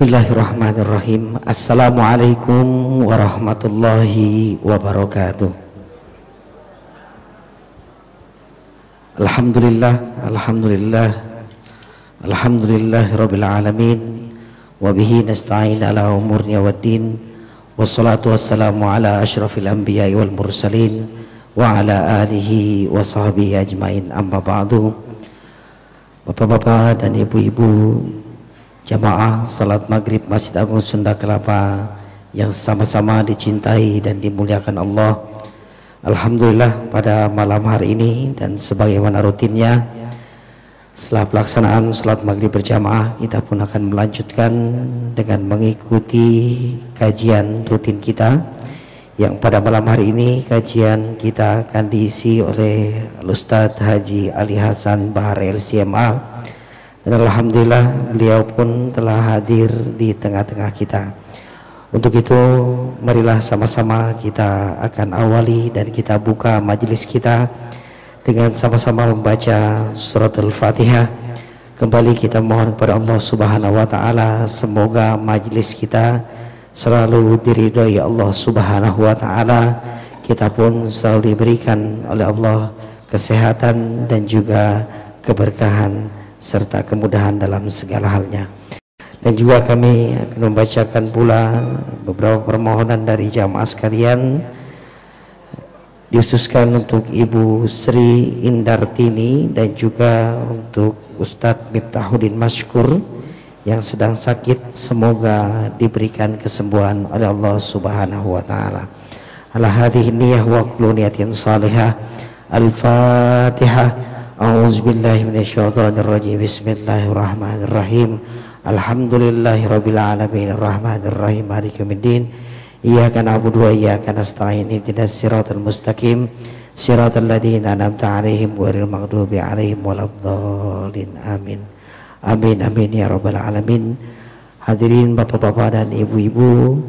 Bismillahirrahmanirrahim. Assalamualaikum warahmatullahi wabarakatuh. Alhamdulillah Alhamdulillah Alhamdulillah Rabbil Alamin. Wabihi nasta'in ala umurnya wa din. Wassalatu wassalamu ala ashrafil anbiya wal mursalin Wa ala alihi wa sahbihi ajmain. Amma ba'du. Bapak-bapak dan ibu-ibu jamaah salat maghrib Masjid Agung Sunda Kelapa yang sama-sama dicintai dan dimuliakan Allah. Alhamdulillah pada malam hari ini dan sebagaimana rutinnya setelah pelaksanaan salat maghrib berjamaah kita pun akan melanjutkan dengan mengikuti kajian rutin kita. Yang pada malam hari ini kajian kita akan diisi oleh Ustadz Haji Ali Hasan Bahar LCMA dan Alhamdulillah beliau pun telah hadir di tengah-tengah kita. Untuk itu marilah sama-sama kita akan awali dan kita buka majelis kita dengan sama-sama membaca surat Al-Fatihah. Kembali kita mohon kepada Allah Subhanahu wa taala semoga majelis kita selalu diridhoi Allah Subhanahu wa taala. Kita pun selalu diberikan oleh Allah kesehatan dan juga keberkahan serta kemudahan dalam segala halnya. Dan juga kami akan membacakan pula beberapa permohonan dari jamaah sekalian diususkan untuk Ibu Sri Indartini dan juga untuk Ustadz Miftahuddin Mashkur yang sedang sakit semoga diberikan kesembuhan oleh Allah Subhanahu wa taala. Ala hadhihi niyyah wa kullu niyatin salihah. Al-Fatihah. أعوذ بالله من الشيطان الرجيم بسم الله الرحمن الرحيم الحمد لله رب العالمين الرحمن الرحيم مالك يوم الدين إياك نعبد وإياك نستعين اهدنا الصراط المستقيم صراط الذين أنعمت عليهم غير المغضوب عليهم ولا الضالين آمين Amin amin ya rabbal alamin Hadirin bapak-bapak dan ibu-ibu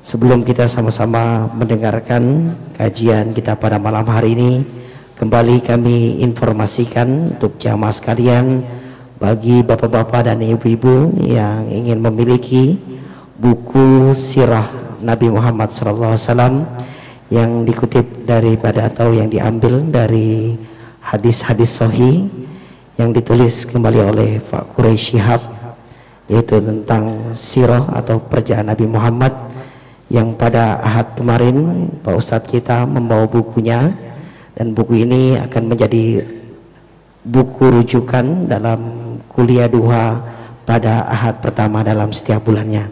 Sebelum kita sama-sama mendengarkan kajian kita pada malam hari ini Kembali kami informasikan untuk jamaah sekalian bagi bapak-bapak dan ibu-ibu yang ingin memiliki buku sirah Nabi Muhammad SAW yang dikutip daripada atau yang diambil dari hadis-hadis sahih yang ditulis kembali oleh Pak Quraisy Shihab yaitu tentang sirah atau perjalanan Nabi Muhammad yang pada ahad kemarin Pak Ustadz kita membawa bukunya dan buku ini akan menjadi buku rujukan dalam kuliah duha pada ahad pertama dalam setiap bulannya.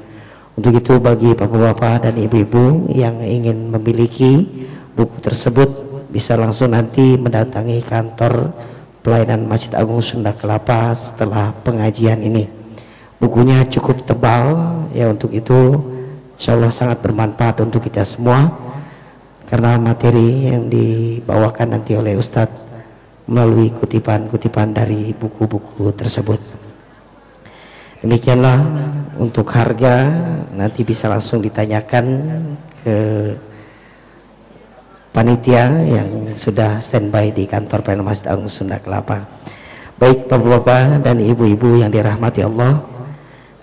Untuk itu bagi bapak-bapak dan ibu-ibu yang ingin memiliki buku tersebut bisa langsung nanti mendatangi kantor pelayanan Masjid Agung Sunda Kelapa setelah pengajian ini. Bukunya cukup tebal ya untuk itu insya Allah sangat bermanfaat untuk kita semua karena materi yang dibawakan nanti oleh Ustadz melalui kutipan-kutipan dari buku-buku tersebut. Demikianlah untuk harga nanti bisa langsung ditanyakan ke panitia yang sudah standby di kantor Pelayanan Masjid Agung Sunda Kelapa. Baik bapak-bapak dan ibu-ibu yang dirahmati Allah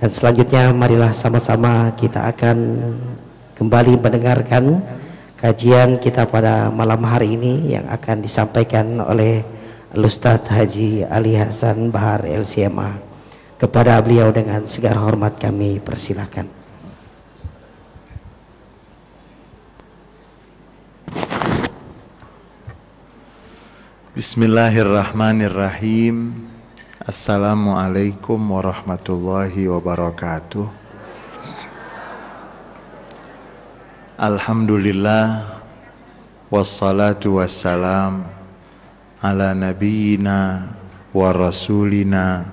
dan selanjutnya marilah sama-sama kita akan kembali mendengarkan kajian kita pada malam hari ini yang akan disampaikan oleh Ustadz Haji Ali Hasan Bahar LCMA kepada beliau dengan segala hormat kami persilahkan Bismillahirrahmanirrahim. Assalamualaikum warahmatullahi wabarakatuh Alhamdulillah Wassalatu wassalam Ala nabiyina Wa rasulina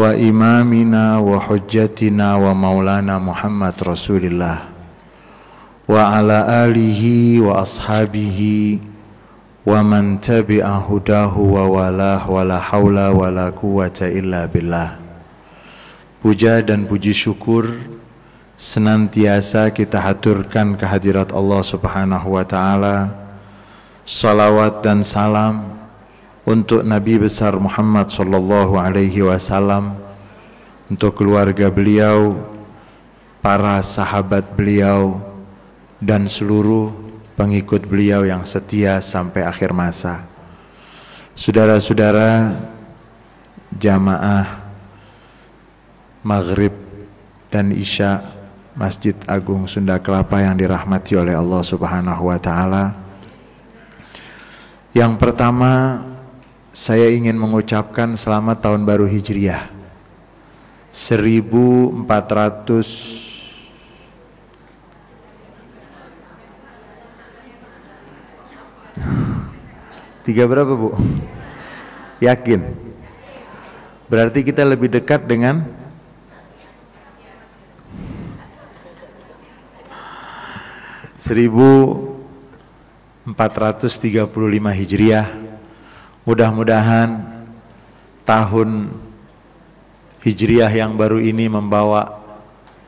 Wa imamina Wa hujjatina Wa maulana Muhammad Rasulillah Wa ala alihi Wa ashabihi Wa man tabi'a hudahu Wa walah Wa la hawla Wa la quwata illa billah. Puja dan puji syukur senantiasa kita haturkan kehadirat Allah Subhanahu wa taala salawat dan salam untuk Nabi besar Muhammad sallallahu alaihi wasallam untuk keluarga beliau, para sahabat beliau, dan seluruh pengikut beliau yang setia sampai akhir masa. Saudara-saudara jamaah Maghrib dan Isya Masjid Agung Sunda Kelapa yang dirahmati oleh Allah Subhanahu wa taala. Yang pertama saya ingin mengucapkan selamat tahun baru Hijriah. 1400 Tiga berapa bu? Yakin? Berarti kita lebih dekat dengan seribu empat ratus tiga puluh lima Hijriah. Mudah-mudahan tahun Hijriah yang baru ini membawa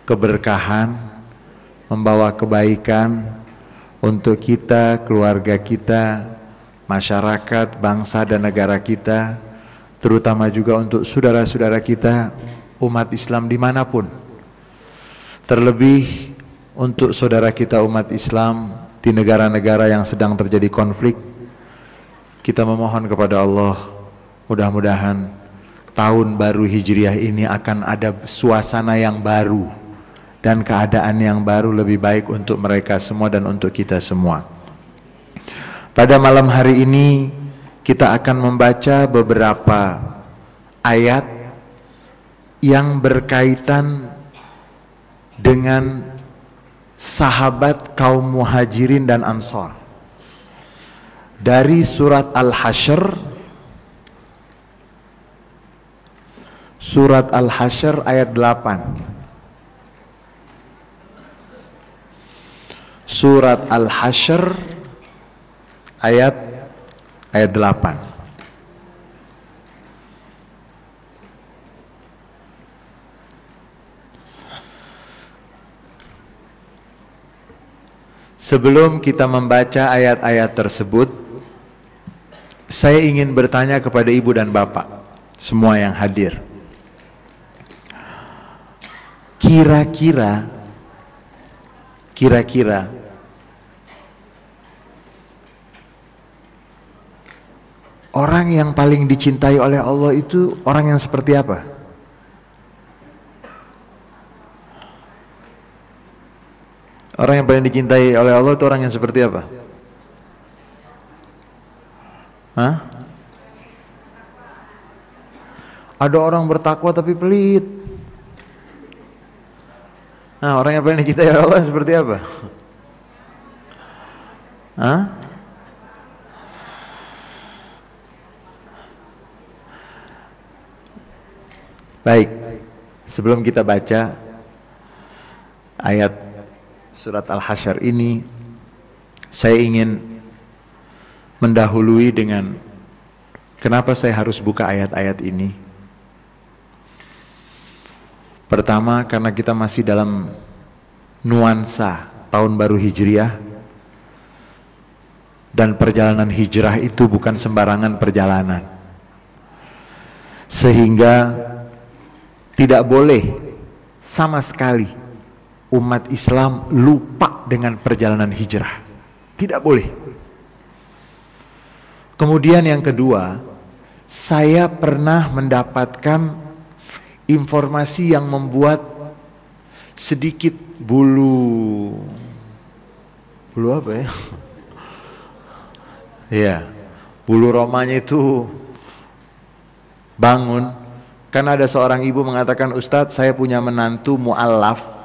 keberkahan, membawa kebaikan untuk kita, keluarga kita, masyarakat, bangsa dan negara kita, terutama juga untuk saudara-saudara kita, umat Islam di mana pun. Terlebih untuk saudara kita umat Islam di negara-negara yang sedang terjadi konflik, kita memohon kepada Allah, mudah-mudahan tahun baru Hijriah ini akan ada suasana yang baru dan keadaan yang baru lebih baik untuk mereka semua dan untuk kita semua. Pada malam hari ini kita akan membaca beberapa ayat yang berkaitan dengan sahabat kaum muhajirin dan ansor. Dari surat Al-Hasyr Surat Al-Hasyr ayat 8 Surat Al-Hasyr ayat ayat 8 Sebelum kita membaca ayat-ayat tersebut, saya ingin bertanya kepada ibu dan bapak, semua yang hadir. Kira-kira, kira-kira, orang yang paling dicintai oleh Allah itu orang yang seperti apa? Orang yang paling dicintai oleh Allah itu orang yang seperti apa? Hah? Ada orang bertakwa tapi pelit. Nah, orang yang paling dicintai Allah seperti apa? Hah? Baik, sebelum kita baca ayat surat Al-Hasyr ini, saya ingin mendahului dengan kenapa saya harus buka ayat-ayat ini. Pertama karena kita masih dalam nuansa tahun baru Hijriah dan perjalanan hijrah itu bukan sembarangan perjalanan. Sehingga tidak boleh sama sekali umat Islam lupa dengan perjalanan hijrah. Tidak boleh. Kemudian yang kedua, saya pernah mendapatkan informasi yang membuat sedikit bulu bulu apa ya? Ya, bulu romanya itu bangun karena ada seorang ibu mengatakan Ustadz saya punya menantu mu'alaf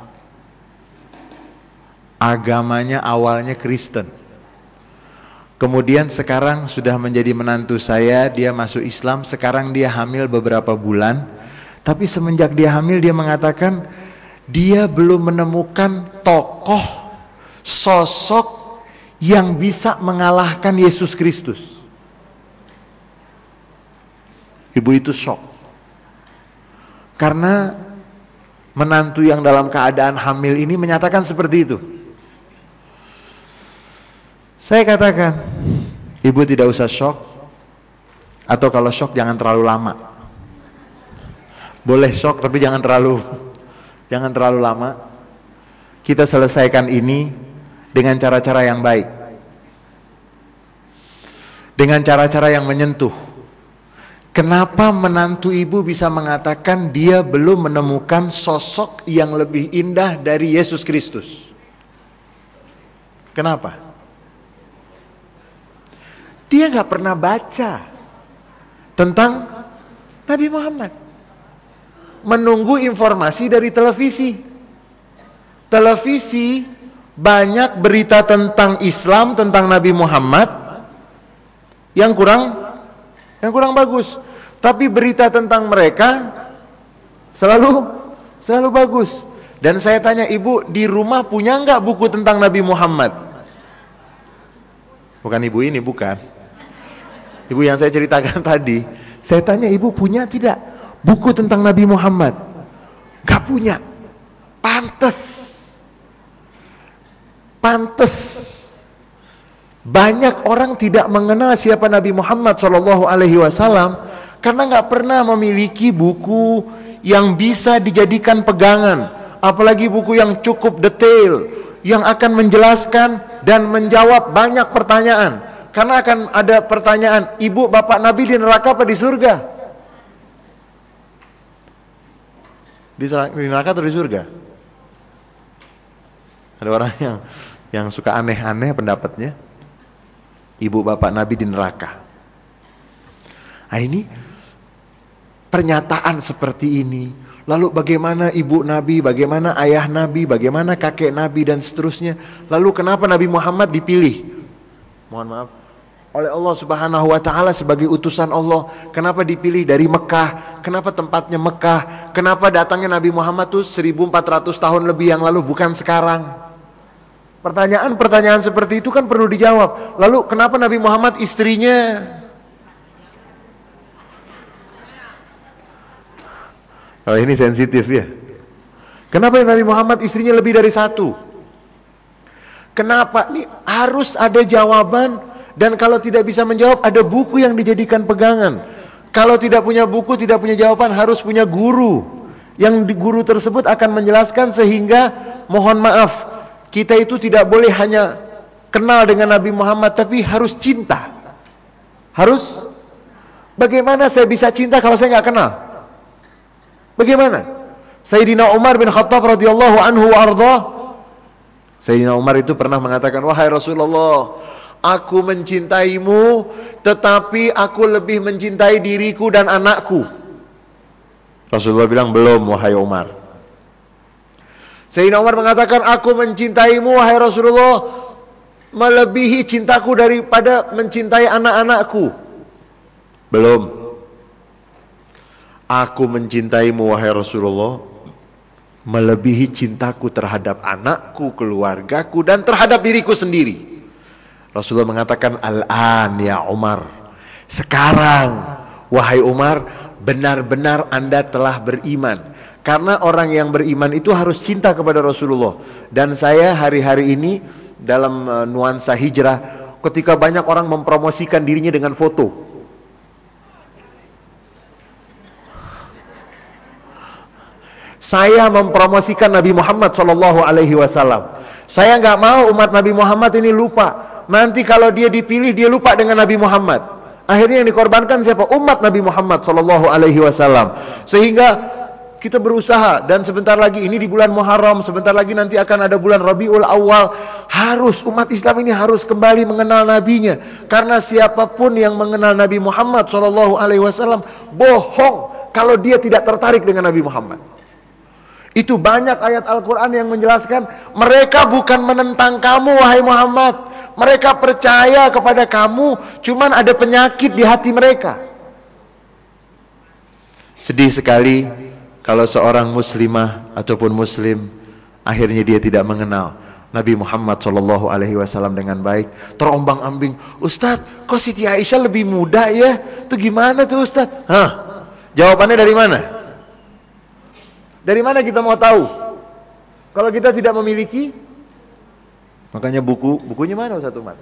agamanya awalnya Kristen kemudian sekarang sudah menjadi menantu saya dia masuk Islam sekarang dia hamil beberapa bulan tapi semenjak dia hamil dia mengatakan dia belum menemukan tokoh sosok yang bisa mengalahkan Yesus Kristus. Ibu itu shock. Karena menantu yang dalam keadaan hamil ini menyatakan seperti itu. Saya katakan, ibu tidak usah shock, atau kalau shock jangan terlalu lama. Boleh shock tapi jangan terlalu jangan terlalu lama. Kita selesaikan ini dengan cara-cara yang baik. Dengan cara-cara yang menyentuh. Kenapa menantu ibu bisa mengatakan dia belum menemukan sosok yang lebih indah dari Yesus Kristus? Kenapa? Dia nggak pernah baca tentang Nabi Muhammad. Menunggu informasi dari televisi. Televisi banyak berita tentang Islam, tentang Nabi Muhammad yang kurang yang kurang bagus. Tapi berita tentang mereka selalu selalu bagus. Dan saya tanya ibu, di rumah punya nggak buku tentang Nabi Muhammad? Bukan ibu ini, bukan. Ibu yang saya ceritakan tadi. Saya tanya ibu punya tidak buku tentang Nabi Muhammad? Gak punya. Pantes. Pantes. Banyak orang tidak mengenal siapa Nabi Muhammad Shallallahu Alaihi Wasallam karena nggak pernah memiliki buku yang bisa dijadikan pegangan, apalagi buku yang cukup detail, yang akan menjelaskan dan menjawab banyak pertanyaan. Karena akan ada pertanyaan, ibu bapak Nabi di neraka apa di surga? Di, neraka atau di surga? Ada orang yang yang suka aneh-aneh pendapatnya ibu bapak Nabi di neraka. Nah ini pernyataan seperti ini. Lalu bagaimana ibu Nabi, bagaimana ayah Nabi, bagaimana kakek Nabi dan seterusnya. Lalu kenapa Nabi Muhammad dipilih? Mohon maaf. Oleh Allah Subhanahu wa taala sebagai utusan Allah. Kenapa dipilih dari Mekah? Kenapa tempatnya Mekah? Kenapa datangnya Nabi Muhammad tuh 1400 tahun lebih yang lalu bukan sekarang? Pertanyaan-pertanyaan seperti itu kan perlu dijawab. Lalu kenapa Nabi Muhammad istrinya Oh ini sensitif ya. Kenapa Nabi Muhammad istrinya lebih dari satu? Kenapa? Ini harus ada jawaban dan kalau tidak bisa menjawab ada buku yang dijadikan pegangan. Kalau tidak punya buku, tidak punya jawaban harus punya guru. Yang guru tersebut akan menjelaskan sehingga mohon maaf kita itu tidak boleh hanya kenal dengan Nabi Muhammad tapi harus cinta. Harus bagaimana saya bisa cinta kalau saya nggak kenal? Bagaimana? Sayyidina Umar bin Khattab radhiyallahu anhu arda Sayyidina Umar itu pernah mengatakan, "Wahai Rasulullah, aku mencintaimu tetapi aku lebih mencintai diriku dan anakku." Rasulullah bilang, "Belum wahai Umar." Sayyidina Umar mengatakan, aku mencintaimu wahai Rasulullah melebihi cintaku daripada mencintai anak-anakku. Belum. Aku mencintaimu wahai Rasulullah melebihi cintaku terhadap anakku, keluargaku dan terhadap diriku sendiri. Rasulullah mengatakan, "Al-an ya Umar." Sekarang wahai Umar, benar-benar Anda telah beriman karena orang yang beriman itu harus cinta kepada Rasulullah. Dan saya hari-hari ini dalam uh, nuansa hijrah, ketika banyak orang mempromosikan dirinya dengan foto. Saya mempromosikan Nabi Muhammad Shallallahu Alaihi Wasallam. Saya nggak mau umat Nabi Muhammad ini lupa. Nanti kalau dia dipilih dia lupa dengan Nabi Muhammad. Akhirnya yang dikorbankan siapa? Umat Nabi Muhammad Shallallahu Alaihi Wasallam. Sehingga kita berusaha dan sebentar lagi ini di bulan Muharram, sebentar lagi nanti akan ada bulan Rabiul Awal. Harus umat Islam ini harus kembali mengenal nabinya. Karena siapa pun yang mengenal Nabi Muhammad Shallallahu alaihi wasallam bohong kalau dia tidak tertarik dengan Nabi Muhammad. Itu banyak ayat Al-Qur'an yang menjelaskan mereka bukan menentang kamu wahai Muhammad. Mereka percaya kepada kamu, cuman ada penyakit di hati mereka. Sedih sekali kalau seorang muslimah ataupun muslim akhirnya dia tidak mengenal Nabi Muhammad Shallallahu Alaihi Wasallam dengan baik, terombang ambing. Ustadz, kok Siti Aisyah lebih muda ya? Itu gimana tuh Ustadz? Hah? Jawabannya dari mana? Dari mana kita mau tahu? Kalau kita tidak memiliki, makanya buku, bukunya mana Ustadz Umar?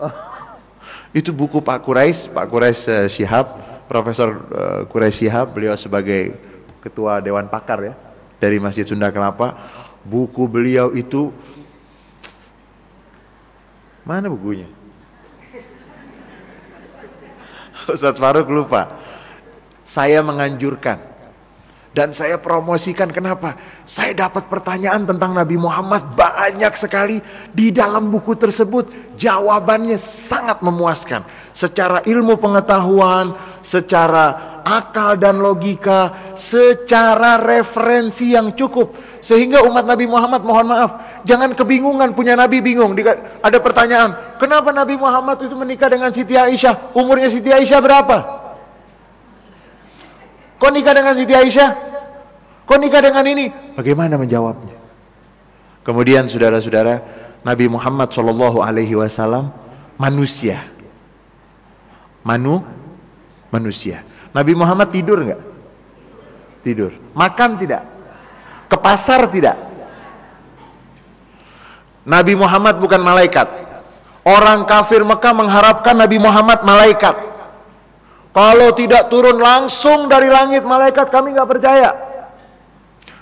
Itu buku Pak Quraisy, Pak Quraisy uh, Syihab, Profesor uh, Quraisy Syihab, beliau sebagai ketua Dewan Pakar ya dari Masjid Sunda Kelapa. Buku beliau itu mana bukunya? Ustadz Faruk lupa. Saya menganjurkan dan saya promosikan kenapa? Saya dapat pertanyaan tentang Nabi Muhammad banyak sekali di dalam buku tersebut. Jawabannya sangat memuaskan. Secara ilmu pengetahuan, secara akal dan logika, secara referensi yang cukup. Sehingga umat Nabi Muhammad mohon maaf, jangan kebingungan punya Nabi bingung. Ada pertanyaan, kenapa Nabi Muhammad itu menikah dengan Siti Aisyah? Umurnya Siti Aisyah berapa? Kau nikah dengan Siti Aisyah? Kau nikah dengan ini? Bagaimana menjawabnya? Kemudian saudara-saudara, Nabi Muhammad Shallallahu Alaihi Wasallam manusia, manu, manusia. Nabi Muhammad tidur nggak? Tidur. Makan tidak? Ke pasar tidak? Nabi Muhammad bukan malaikat. Orang kafir Mekah mengharapkan Nabi Muhammad malaikat. Kalau tidak turun langsung dari langit malaikat kami nggak percaya.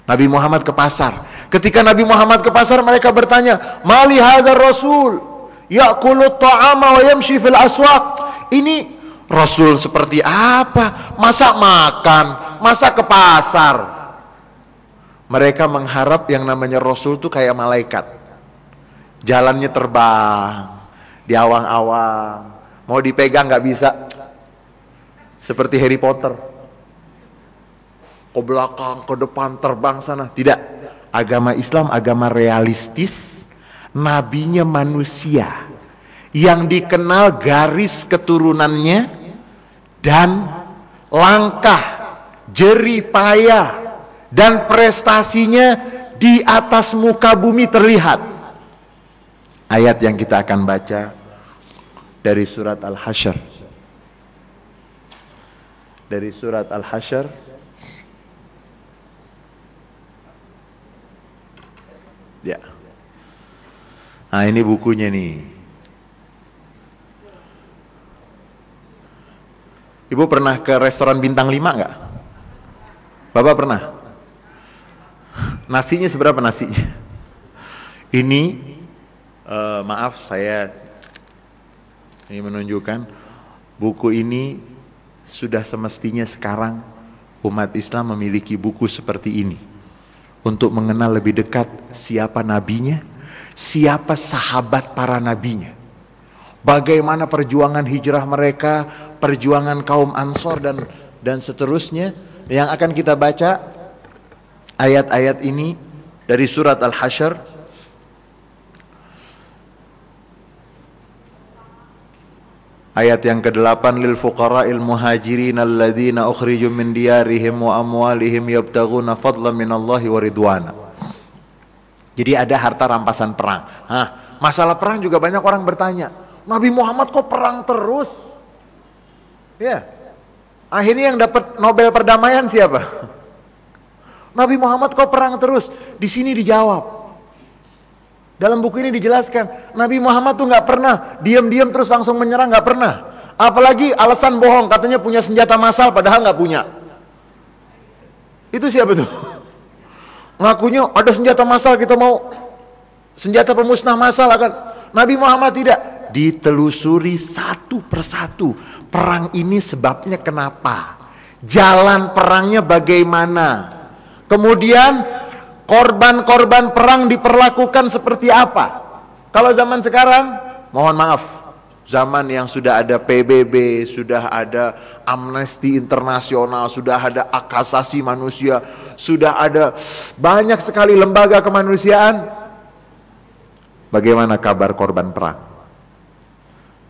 Nabi Muhammad ke pasar. Ketika Nabi Muhammad ke pasar mereka bertanya, "Mali hadzal rasul ya'kulu ta'ama wa yamshi fil aswaq?" Ini rasul seperti apa? Masa makan, masa ke pasar? Mereka mengharap yang namanya rasul itu kayak malaikat. Jalannya terbang, di awang-awang, mau dipegang nggak bisa, seperti Harry Potter. Ke belakang, ke depan, terbang sana. Tidak. Agama Islam agama realistis. Nabinya manusia. Yang dikenal garis keturunannya. Dan langkah, jerih payah. Dan prestasinya di atas muka bumi terlihat. Ayat yang kita akan baca dari surat Al-Hasyr dari surat Al-Hasyr Ya. Nah, ini bukunya nih. Ibu pernah ke restoran bintang 5 enggak? Bapak pernah? Nasinya seberapa nasinya? Ini uh, maaf saya ini menunjukkan buku ini sudah semestinya sekarang umat Islam memiliki buku seperti ini. Untuk mengenal lebih dekat siapa nabinya, siapa sahabat para nabinya. Bagaimana perjuangan hijrah mereka, perjuangan kaum Ansor dan dan seterusnya. Yang akan kita baca ayat-ayat ini dari surat Al-Hasyr Ayat yang ke-8 lil fuqara'il muhajirin alladzina ukhriju min diyarihim wa amwalihim yabtaghuna fadlan wa ridwana. Jadi ada harta rampasan perang. Hah, masalah perang juga banyak orang bertanya, Nabi Muhammad kok perang terus? Ya. Akhirnya yang dapat Nobel perdamaian siapa? Nabi Muhammad kok perang terus? Di sini dijawab. Dalam buku ini dijelaskan, Nabi Muhammad tuh nggak pernah diam-diam terus langsung menyerang, nggak pernah. Apalagi alasan bohong, katanya punya senjata massal padahal nggak punya. Itu siapa tuh? Ngakunya ada senjata massal kita mau senjata pemusnah massal akan Nabi Muhammad tidak ditelusuri satu persatu perang ini sebabnya kenapa jalan perangnya bagaimana kemudian korban-korban perang diperlakukan seperti apa? Kalau zaman sekarang, mohon maaf, zaman yang sudah ada PBB, sudah ada amnesti internasional, sudah ada akasasi manusia, sudah ada banyak sekali lembaga kemanusiaan. Bagaimana kabar korban perang?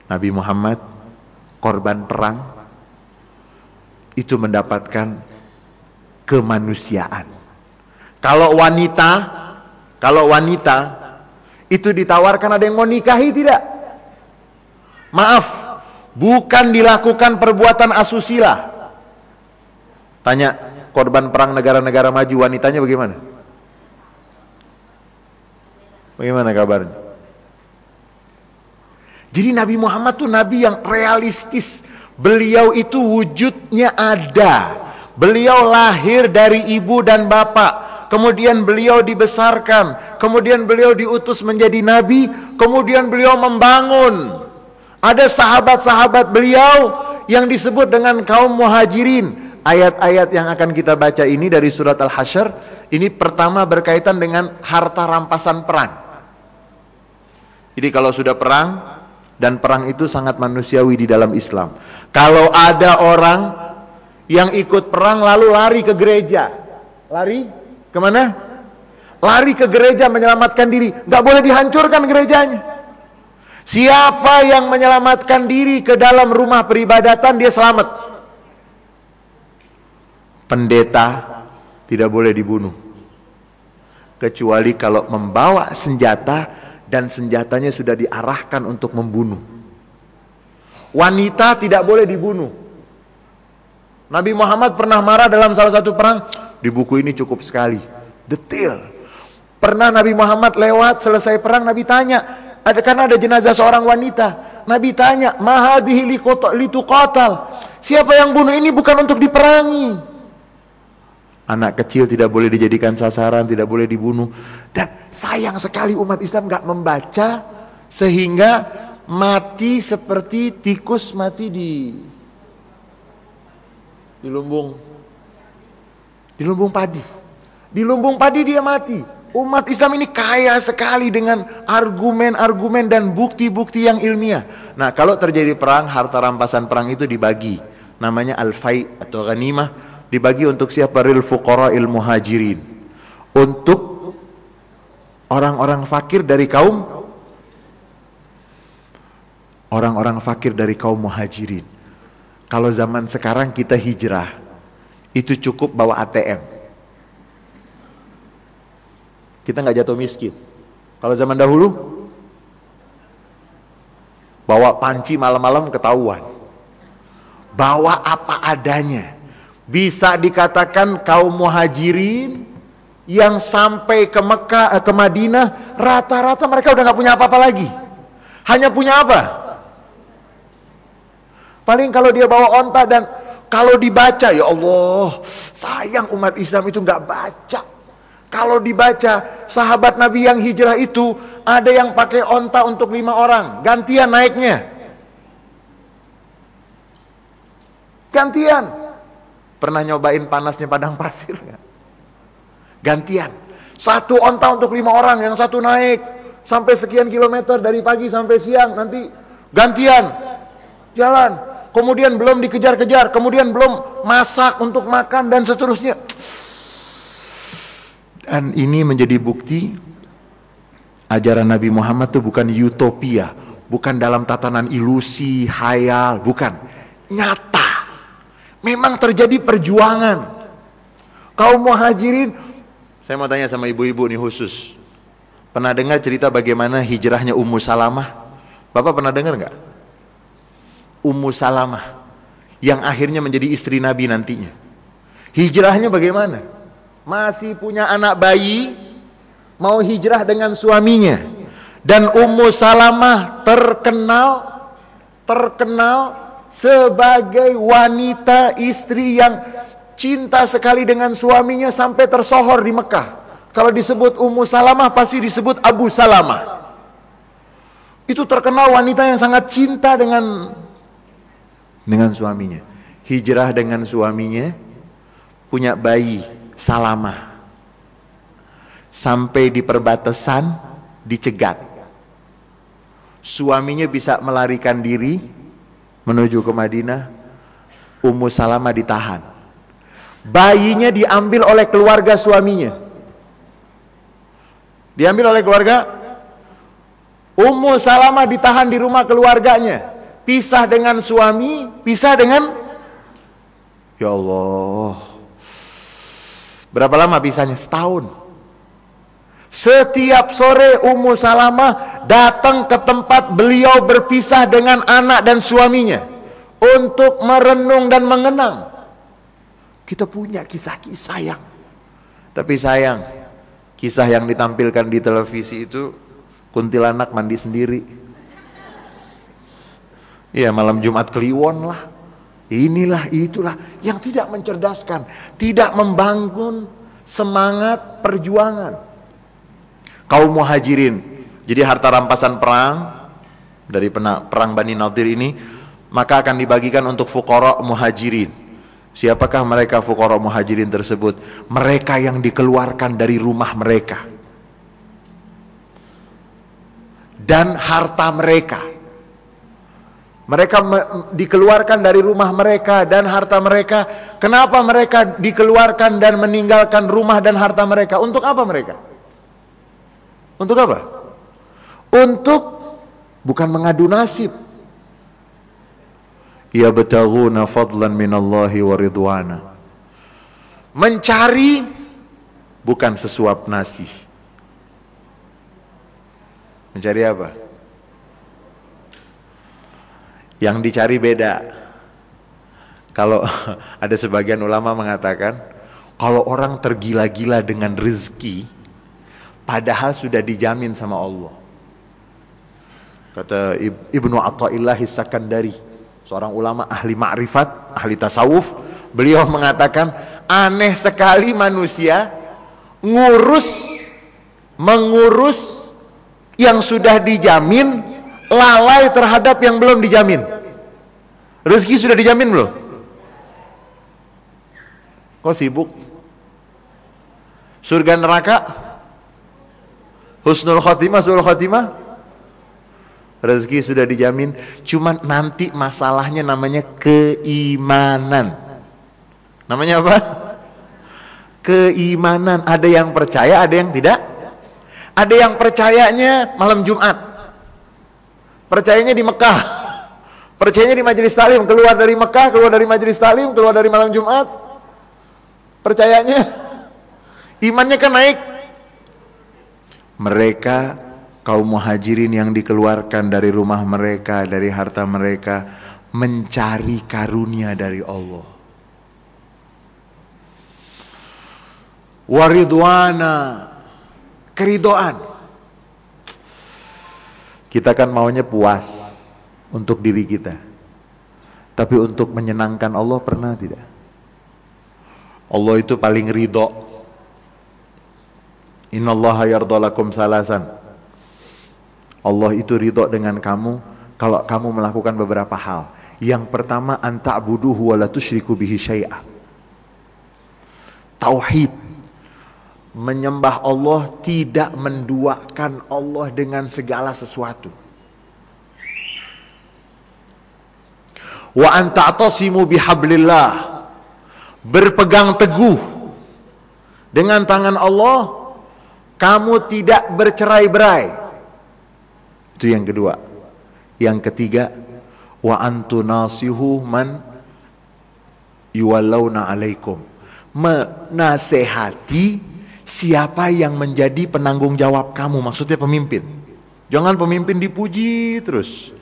Nabi Muhammad korban perang itu mendapatkan kemanusiaan. Kalau wanita, kalau wanita itu ditawarkan ada yang mau nikahi tidak? Maaf, bukan dilakukan perbuatan asusila. Tanya korban perang negara-negara maju wanitanya bagaimana? Bagaimana kabarnya? Jadi Nabi Muhammad tuh nabi yang realistis. Beliau itu wujudnya ada. Beliau lahir dari ibu dan bapak, kemudian beliau dibesarkan, kemudian beliau diutus menjadi nabi, kemudian beliau membangun. Ada sahabat-sahabat beliau yang disebut dengan kaum muhajirin. Ayat-ayat yang akan kita baca ini dari surat Al-Hasyr, ini pertama berkaitan dengan harta rampasan perang. Jadi kalau sudah perang, dan perang itu sangat manusiawi di dalam Islam. Kalau ada orang yang ikut perang lalu lari ke gereja, lari ke mana? Lari ke gereja menyelamatkan diri, nggak boleh dihancurkan gerejanya. Siapa yang menyelamatkan diri ke dalam rumah peribadatan dia selamat pendeta tidak boleh dibunuh. Kecuali kalau membawa senjata dan senjatanya sudah diarahkan untuk membunuh. Wanita tidak boleh dibunuh. Nabi Muhammad pernah marah dalam salah satu perang. Di buku ini cukup sekali. Detail. Pernah Nabi Muhammad lewat selesai perang, Nabi tanya. Ada karena ada jenazah seorang wanita. Nabi tanya, mahadihi lituqatal. Siapa yang bunuh ini bukan untuk diperangi. Anak kecil tidak boleh dijadikan sasaran, tidak boleh dibunuh. Dan sayang sekali umat Islam nggak membaca sehingga mati seperti tikus mati di di lumbung di lumbung padi. Di lumbung padi dia mati. Umat Islam ini kaya sekali dengan argumen-argumen dan bukti-bukti yang ilmiah. Nah, kalau terjadi perang, harta rampasan perang itu dibagi. Namanya al-fai atau ghanimah dibagi untuk siapa ril il muhajirin untuk orang-orang fakir dari kaum orang-orang fakir dari kaum muhajirin kalau zaman sekarang kita hijrah itu cukup bawa ATM kita nggak jatuh miskin kalau zaman dahulu bawa panci malam-malam ketahuan bawa apa adanya bisa dikatakan kaum muhajirin yang sampai ke Mekah, eh, ke Madinah, rata-rata mereka udah nggak punya apa-apa lagi. Hanya punya apa? Paling kalau dia bawa onta dan kalau dibaca ya Allah, sayang umat Islam itu nggak baca. Kalau dibaca sahabat Nabi yang hijrah itu ada yang pakai onta untuk lima orang, gantian naiknya. Gantian. Pernah nyobain panasnya padang pasir nggak? Gantian. Satu onta untuk lima orang, yang satu naik sampai sekian kilometer dari pagi sampai siang, nanti gantian jalan. Kemudian belum dikejar-kejar, kemudian belum masak untuk makan dan seterusnya. Dan ini menjadi bukti ajaran Nabi Muhammad itu bukan utopia, bukan dalam tatanan ilusi, hayal, bukan. Nyata Memang terjadi perjuangan. Kaum muhajirin, saya mau tanya sama ibu-ibu nih khusus. Pernah dengar cerita bagaimana hijrahnya Ummu Salamah? Bapak pernah dengar nggak? Ummu Salamah yang akhirnya menjadi istri Nabi nantinya. Hijrahnya bagaimana? Masih punya anak bayi, mau hijrah dengan suaminya. Dan Ummu Salamah terkenal terkenal sebagai wanita istri yang cinta sekali dengan suaminya sampai tersohor di Mekah. Kalau disebut Ummu Salamah pasti disebut Abu Salamah. Itu terkenal wanita yang sangat cinta dengan dengan suaminya. Hijrah dengan suaminya, punya bayi Salamah. Sampai di perbatasan dicegat. Suaminya bisa melarikan diri, menuju ke Madinah, Ummu Salamah ditahan. Bayinya diambil oleh keluarga suaminya. Diambil oleh keluarga Ummu Salamah ditahan di rumah keluarganya. Pisah dengan suami, pisah dengan Ya Allah. Berapa lama pisahnya? Setahun. Setiap sore Ummu Salamah datang ke tempat beliau berpisah dengan anak dan suaminya untuk merenung dan mengenang. Kita punya kisah-kisah yang tapi sayang, kisah yang ditampilkan di televisi itu kuntilanak mandi sendiri. Iya, malam Jumat Kliwon lah. Inilah itulah yang tidak mencerdaskan, tidak membangun semangat perjuangan. Kaum muhajirin, jadi harta rampasan perang dari perang Bani Nadir ini maka akan dibagikan untuk fukara muhajirin. Siapakah mereka fukara muhajirin tersebut? Mereka yang dikeluarkan dari rumah mereka dan harta mereka mereka dikeluarkan dari rumah mereka dan harta mereka. Kenapa mereka dikeluarkan dan meninggalkan rumah dan harta mereka? Untuk apa mereka? Untuk apa? Untuk bukan mengadu nasib. Ya betaguna fadlan minallahi wa ridwana. Mencari bukan sesuap nasi. Mencari apa? Yang dicari beda. Kalau ada sebagian ulama mengatakan, kalau orang tergila-gila dengan rezeki, padahal sudah dijamin sama Allah. Kata Ibnu Atta'illah Sakandari, seorang ulama ahli ma'rifat, ahli tasawuf, beliau mengatakan, aneh sekali manusia ngurus mengurus yang sudah dijamin lalai terhadap yang belum dijamin. Rezeki sudah dijamin belum? Kok sibuk? Surga neraka? Husnul khotimah, surul khotimah? Rezeki sudah dijamin, cuman nanti masalahnya namanya keimanan. Namanya apa? Keimanan. Ada yang percaya, ada yang tidak. Ada yang percayanya malam Jumat. Percayanya di Mekah. Percayanya di majelis taklim, keluar dari Mekah, keluar dari majelis taklim, keluar dari malam Jumat. Percayanya imannya kan naik. Mereka kaum muhajirin yang dikeluarkan dari rumah mereka, dari harta mereka, mencari karunia dari Allah. Waridwana, keridoan. Kita kan maunya puas untuk diri kita. Tapi untuk menyenangkan Allah pernah tidak? Allah itu paling ridho. Inna Allah yardolakum salasan. Allah itu ridho dengan kamu kalau kamu melakukan beberapa hal. Yang pertama anta'buduhu wa la bihi syai'a. Tauhid menyembah Allah tidak menduakan Allah dengan segala sesuatu. Wa anta'tasimu bihablillah. Berpegang teguh dengan tangan Allah, kamu tidak bercerai-berai. Itu yang kedua. Yang ketiga, wa antunasihu man yuwallawna alaikum. Menasehati siapa yang menjadi penanggung jawab kamu? Maksudnya pemimpin. Jangan pemimpin dipuji terus.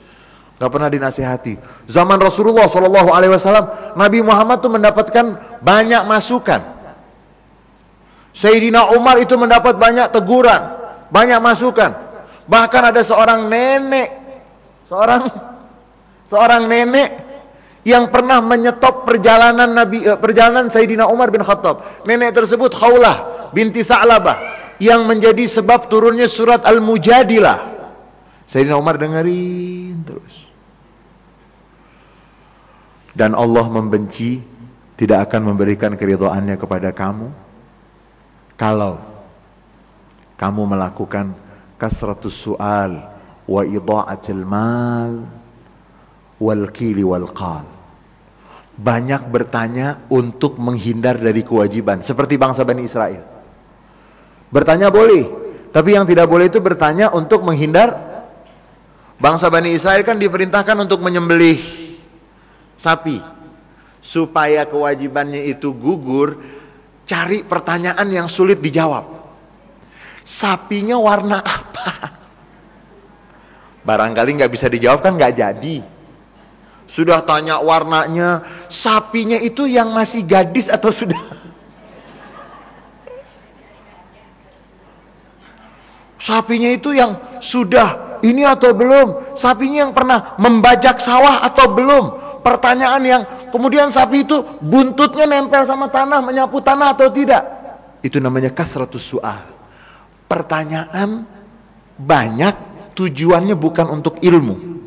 Gak pernah dinasihati zaman Rasulullah Shallallahu Alaihi Wasallam Nabi Muhammad tuh mendapatkan banyak masukan. Sayyidina Umar itu mendapat banyak teguran banyak masukan. Bahkan ada seorang nenek seorang seorang nenek yang pernah menyetop perjalanan Nabi eh, perjalanan Sayyidina Umar bin Khattab. Nenek tersebut Khawlah binti Tha'labah yang menjadi sebab turunnya surat Al-Mujadilah. Sayyidina Umar dengerin terus. Dan Allah membenci tidak akan memberikan keridhaannya kepada kamu kalau kamu melakukan kasratus su'al wa idha'atil mal wal kili wal qal banyak bertanya untuk menghindar dari kewajiban seperti bangsa Bani Israel Bertanya boleh, tapi yang tidak boleh itu bertanya untuk menghindar. Bangsa Bani Israel kan diperintahkan untuk menyembelih sapi. Supaya kewajibannya itu gugur, cari pertanyaan yang sulit dijawab. Sapinya warna apa? Barangkali nggak bisa dijawab kan nggak jadi. Sudah tanya warnanya, sapinya itu yang masih gadis atau sudah Sapinya itu yang sudah ini atau belum? Sapinya yang pernah membajak sawah atau belum? Pertanyaan yang kemudian sapi itu buntutnya nempel sama tanah, menyapu tanah atau tidak. Itu namanya kasratus soal. Pertanyaan banyak tujuannya bukan untuk ilmu.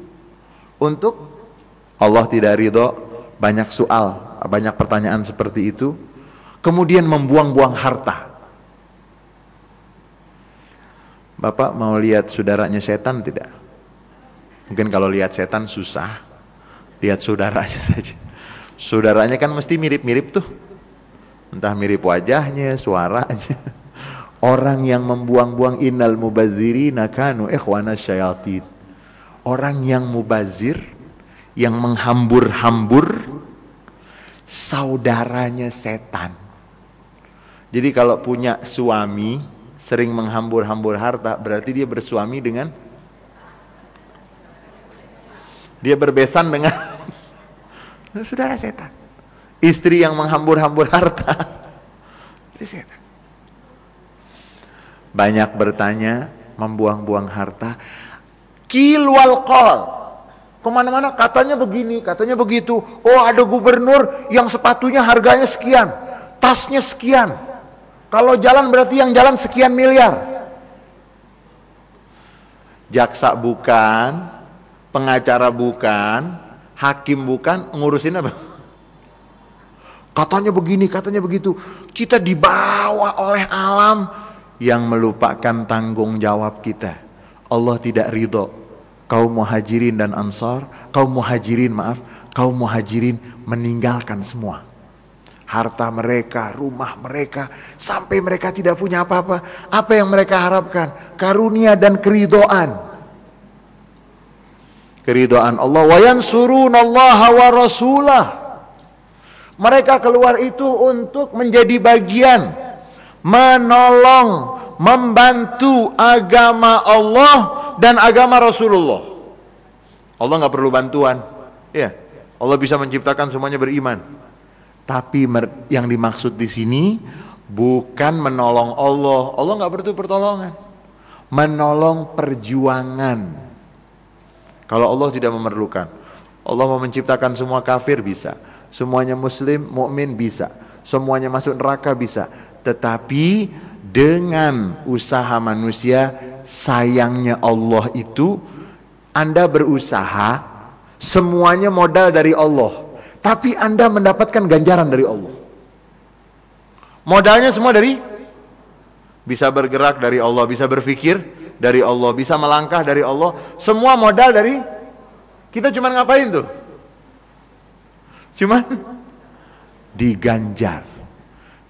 Untuk Allah tidak ridho, banyak soal, banyak pertanyaan seperti itu. Kemudian membuang-buang harta. Bapak mau lihat saudaranya setan tidak? Mungkin kalau lihat setan susah. Lihat saudaranya saja. Saudaranya kan mesti mirip-mirip tuh. Entah mirip wajahnya, suaranya. Orang yang membuang-buang innal mubazirina kanu ikhwana syayatin. Orang yang mubazir, yang menghambur-hambur, saudaranya setan. Jadi kalau punya suami, sering menghambur-hambur harta, berarti dia bersuami dengan dia berbesan dengan saudara setan. Istri yang menghambur-hambur harta, setan. Banyak bertanya, membuang-buang harta. Kilwal kol. Ke mana-mana katanya begini, katanya begitu. Oh ada gubernur yang sepatunya harganya sekian. Tasnya sekian. Kalau jalan berarti yang jalan sekian miliar. Jaksa bukan, pengacara bukan, hakim bukan, ngurusin apa? Katanya begini, katanya begitu. Kita dibawa oleh alam yang melupakan tanggung jawab kita. Allah tidak ridho. Kaum muhajirin dan ansar, kaum muhajirin maaf, kaum muhajirin meninggalkan semua harta mereka, rumah mereka, sampai mereka tidak punya apa-apa. Apa yang mereka harapkan? Karunia dan keridoan. Keridoan Allah. Wa yansurunallaha wa rasulah. Mereka keluar itu untuk menjadi bagian menolong, membantu agama Allah dan agama Rasulullah. Allah nggak perlu bantuan. Ya, Allah bisa menciptakan semuanya beriman. Tapi yang dimaksud di sini bukan menolong Allah. Allah nggak butuh pertolongan. Menolong perjuangan. Kalau Allah tidak memerlukan. Allah mau menciptakan semua kafir bisa. Semuanya muslim, mukmin bisa. Semuanya masuk neraka bisa. Tetapi dengan usaha manusia, sayangnya Allah itu Anda berusaha, semuanya modal dari Allah tapi Anda mendapatkan ganjaran dari Allah. Modalnya semua dari bisa bergerak dari Allah, bisa berpikir dari Allah, bisa melangkah dari Allah. Semua modal dari kita cuma ngapain tuh? Cuman diganjar.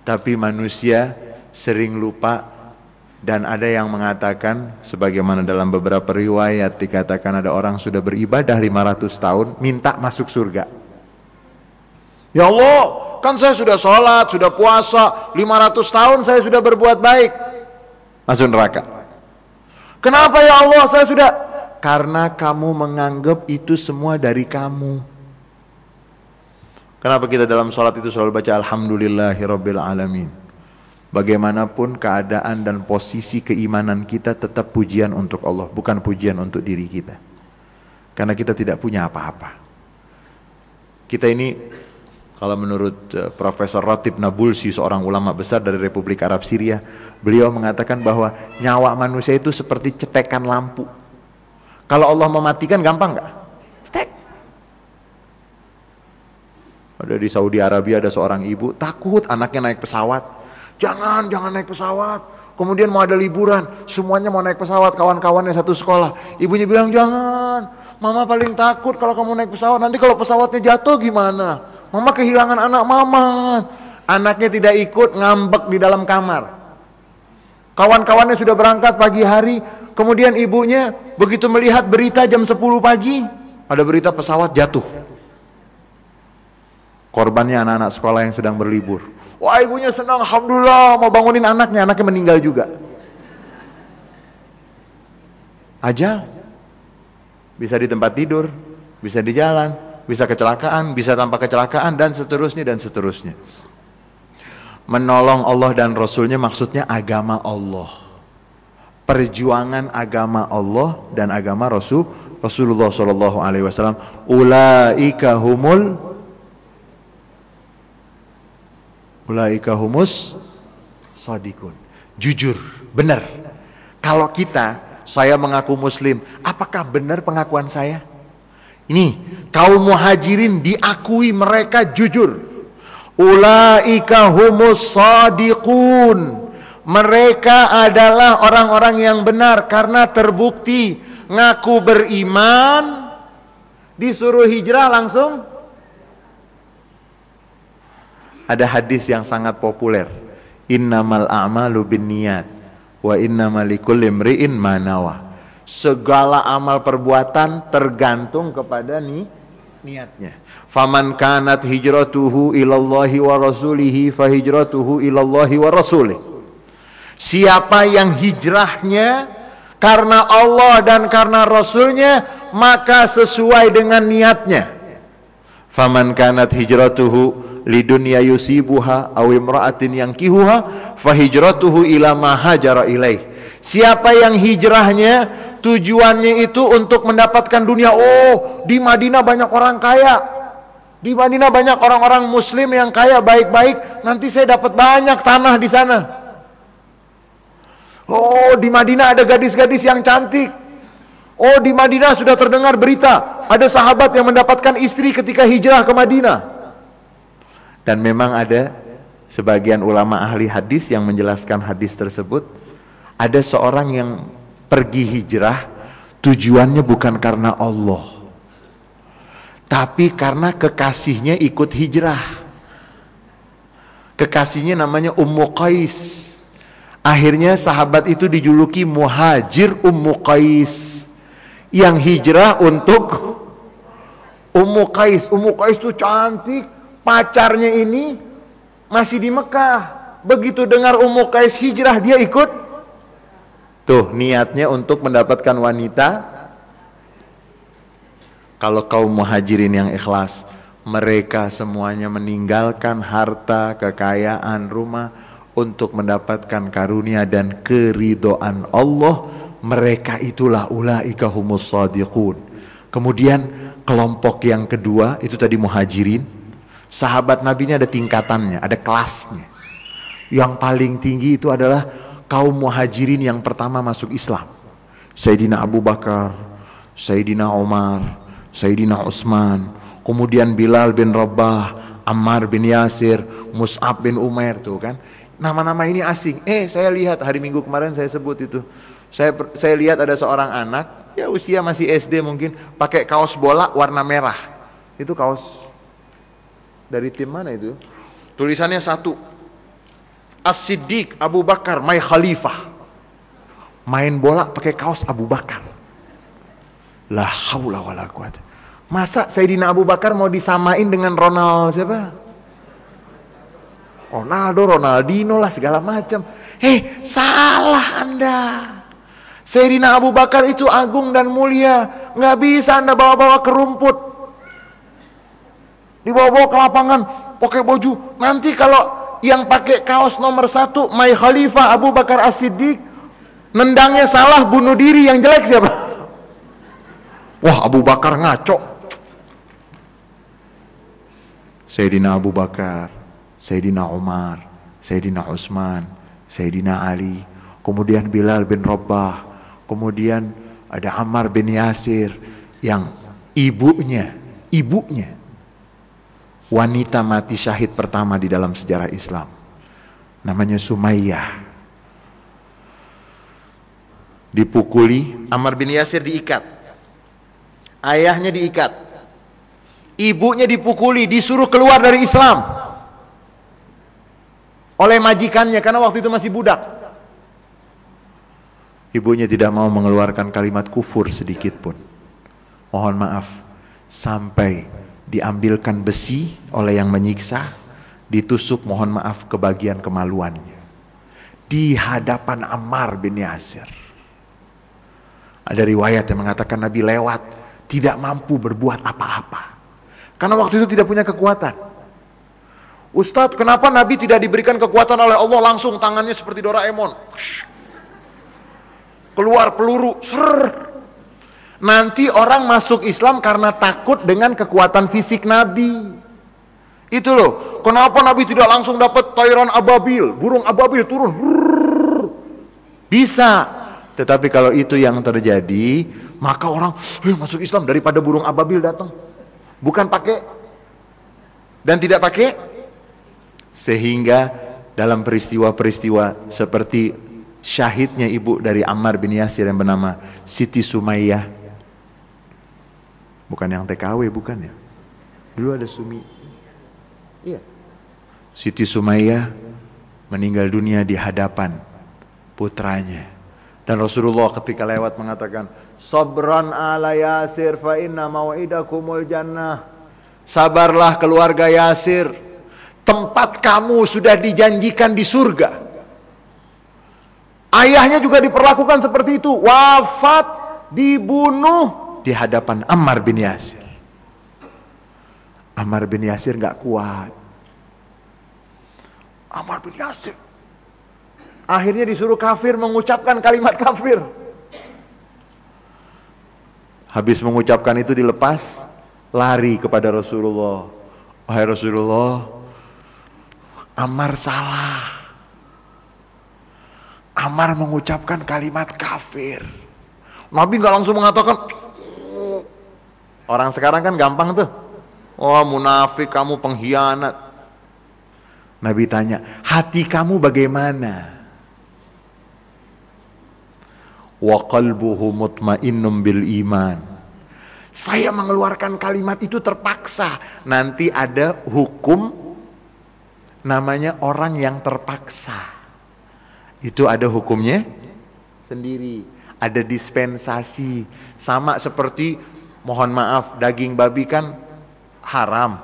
Tapi manusia sering lupa dan ada yang mengatakan sebagaimana dalam beberapa riwayat dikatakan ada orang sudah beribadah 500 tahun minta masuk surga. Ya Allah, kan saya sudah sholat, sudah puasa, 500 tahun saya sudah berbuat baik. Masuk neraka. Kenapa ya Allah saya sudah? Karena kamu menganggap itu semua dari kamu. Kenapa kita dalam sholat itu selalu baca Alhamdulillahirabbil alamin. Bagaimanapun keadaan dan posisi keimanan kita tetap pujian untuk Allah, bukan pujian untuk diri kita. Karena kita tidak punya apa-apa. Kita ini kalau menurut uh, Profesor Rotib Nabulsi, seorang ulama besar dari Republik Arab Syria, beliau mengatakan bahwa nyawa manusia itu seperti cetekan lampu. Kalau Allah mematikan gampang nggak? Cetek. Ada di Saudi Arabia ada seorang ibu takut anaknya naik pesawat. Jangan, jangan naik pesawat. Kemudian mau ada liburan, semuanya mau naik pesawat, kawan-kawannya satu sekolah. Ibunya bilang jangan, mama paling takut kalau kamu naik pesawat. Nanti kalau pesawatnya jatuh gimana? Mama kehilangan anak mama. Anaknya tidak ikut ngambek di dalam kamar. Kawan-kawannya sudah berangkat pagi hari. Kemudian ibunya begitu melihat berita jam 10 pagi. Ada berita pesawat jatuh. Korbannya anak-anak sekolah yang sedang berlibur. Wah ibunya senang, Alhamdulillah mau bangunin anaknya. Anaknya meninggal juga. Aja bisa di tempat tidur, bisa di jalan, bisa kecelakaan, bisa tanpa kecelakaan dan seterusnya dan seterusnya. Menolong Allah dan Rasulnya maksudnya agama Allah. Perjuangan agama Allah dan agama Rasul Rasulullah Shallallahu. Ulaika humul Ulaika humus sodikun. Jujur, benar. Kalau kita, saya mengaku muslim, apakah benar pengakuan saya? Ini, kaum muhajirin diakui mereka jujur. Ulaika humus sadiqun. Mereka adalah orang-orang yang benar karena terbukti ngaku beriman disuruh hijrah langsung ada hadis yang sangat populer. Innamal a'malu binniyat wa innamal likulli imri'in manawa segala amal perbuatan tergantung kepada ni niatnya. Faman kanat hijratuhu ilallahi wa rasulihi fa hijratuhu ilallahi wa rasulih. Siapa yang hijrahnya karena Allah dan karena Rasulnya maka sesuai dengan niatnya. Faman kanat hijratuhu lidunya yusibuha aw imra'atin yankihuha fahijratuhu ila ma hajara ilaih. Siapa yang hijrahnya tujuannya itu untuk mendapatkan dunia. Oh, di Madinah banyak orang kaya. Di Madinah banyak orang-orang muslim yang kaya baik-baik, nanti saya dapat banyak tanah di sana. Oh, di Madinah ada gadis-gadis yang cantik. Oh, di Madinah sudah terdengar berita, ada sahabat yang mendapatkan istri ketika hijrah ke Madinah. Dan memang ada sebagian ulama ahli hadis yang menjelaskan hadis tersebut. Ada seorang yang pergi hijrah tujuannya bukan karena Allah. Tapi karena kekasihnya ikut hijrah. Kekasihnya namanya Ummu Qais. Akhirnya sahabat itu dijuluki muhajir Ummu Qais. Yang hijrah untuk Ummu Qais. Ummu Qais itu cantik pacarnya ini masih di Mekah. Begitu dengar Ummu Qais hijrah dia ikut. Tuh niatnya untuk mendapatkan wanita. Kalau kaum muhajirin yang ikhlas, mereka semuanya meninggalkan harta, kekayaan, rumah untuk mendapatkan karunia dan keridoan Allah. Mereka itulah ulaika humus sadiqun. Kemudian kelompok yang kedua itu tadi muhajirin Sahabat Nabi ini ada tingkatannya, ada kelasnya. Yang paling tinggi itu adalah kaum muhajirin yang pertama masuk Islam. Sayyidina Abu Bakar, Sayyidina Umar, Sayyidina Utsman, kemudian Bilal bin Rabah, Ammar bin Yasir, Mus'ab bin Umair tuh kan. Nama-nama ini asing. Eh, saya lihat hari Minggu kemarin saya sebut itu. Saya saya lihat ada seorang anak, ya usia masih SD mungkin, pakai kaos bola warna merah. Itu kaos dari tim mana itu? Tulisannya satu. As-Siddiq Abu Bakar, my khalifah. Main bola pakai kaos Abu Bakar. La haula wala quwata. Masa Sayyidina Abu Bakar mau disamain dengan Ronald siapa? Ronaldo, Ronaldinho lah segala macam. Eh, salah Anda. Sayyidina Abu Bakar itu agung dan mulia. Nggak bisa Anda bawa-bawa ke rumput dibawa-bawa ke lapangan pakai baju. Nanti kalau yang pakai kaos nomor satu my khalifah Abu Bakar As-Siddiq nendangnya salah bunuh diri. Yang jelek siapa? Wah Abu Bakar ngaco. Sayyidina Abu Bakar Sayyidina Umar Sayyidina Utsman Sayyidina Ali kemudian Bilal bin Rabah kemudian ada Ammar bin Yasir yang ibunya ibunya wanita mati syahid pertama di dalam sejarah Islam. Namanya Sumayyah. Dipukuli, Ammar bin Yasir diikat. Ayahnya diikat. Ibunya dipukuli, disuruh keluar dari Islam. Oleh majikannya karena waktu itu masih budak. Ibunya tidak mau mengeluarkan kalimat kufur sedikit pun. Mohon maaf. Sampai diambilkan besi oleh yang menyiksa, ditusuk mohon maaf ke bagian kemaluannya. Di hadapan Ammar bin Yasir. Ada riwayat yang mengatakan Nabi lewat, tidak mampu berbuat apa-apa. Karena waktu itu tidak punya kekuatan. Ustadz, kenapa Nabi tidak diberikan kekuatan oleh Allah langsung tangannya seperti Doraemon? Keluar peluru. Nanti orang masuk Islam karena takut dengan kekuatan fisik Nabi. Itu loh, kenapa Nabi tidak langsung dapat toiron ababil, burung ababil turun. Bisa. Tetapi kalau itu yang terjadi, maka orang masuk Islam daripada burung ababil datang. Bukan pakai dan tidak pakai sehingga dalam peristiwa-peristiwa seperti syahidnya ibu dari Ammar bin Yasir yang bernama Siti Sumayyah bukan yang TKW bukan ya dulu ada Sumi Iya. Siti Sumayyah meninggal dunia di hadapan putranya. Dan Rasulullah ketika lewat mengatakan, Sabran ala Yasir fa inna mau'idakumul jannah. Sabarlah keluarga Yasir. Tempat kamu sudah dijanjikan di surga. Ayahnya juga diperlakukan seperti itu. Wafat, dibunuh di hadapan Ammar bin Yasir. Ammar bin Yasir nggak kuat. Ammar bin Yasir. Akhirnya disuruh kafir mengucapkan kalimat kafir. Habis mengucapkan itu dilepas, lari kepada Rasulullah. Wahai Rasulullah, Ammar salah. Ammar mengucapkan kalimat kafir. Nabi nggak langsung mengatakan. Orang sekarang kan gampang tuh. Oh munafik kamu pengkhianat. Nabi tanya, hati kamu bagaimana? Wa qalbuhu mutmainnum bil iman. Saya mengeluarkan kalimat itu terpaksa. Nanti ada hukum namanya orang yang terpaksa. Itu ada hukumnya sendiri. Ada dispensasi. Sama seperti mohon maaf daging babi kan haram.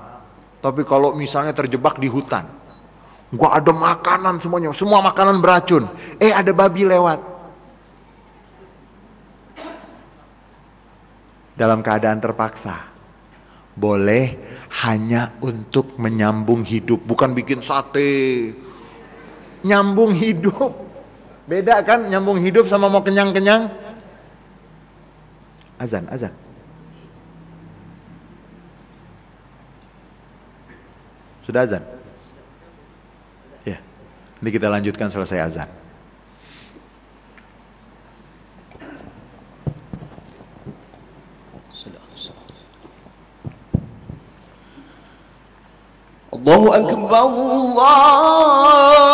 Tapi kalau misalnya terjebak di hutan, gua ada makanan semuanya, semua makanan beracun. Eh ada babi lewat. Dalam keadaan terpaksa. Boleh hanya untuk menyambung hidup, bukan bikin sate. Nyambung hidup. Beda kan nyambung hidup sama mau kenyang-kenyang? Azan, azan. Sudah azan? Ya. Nanti kita lanjutkan selesai azan. Allahu Akbar Allah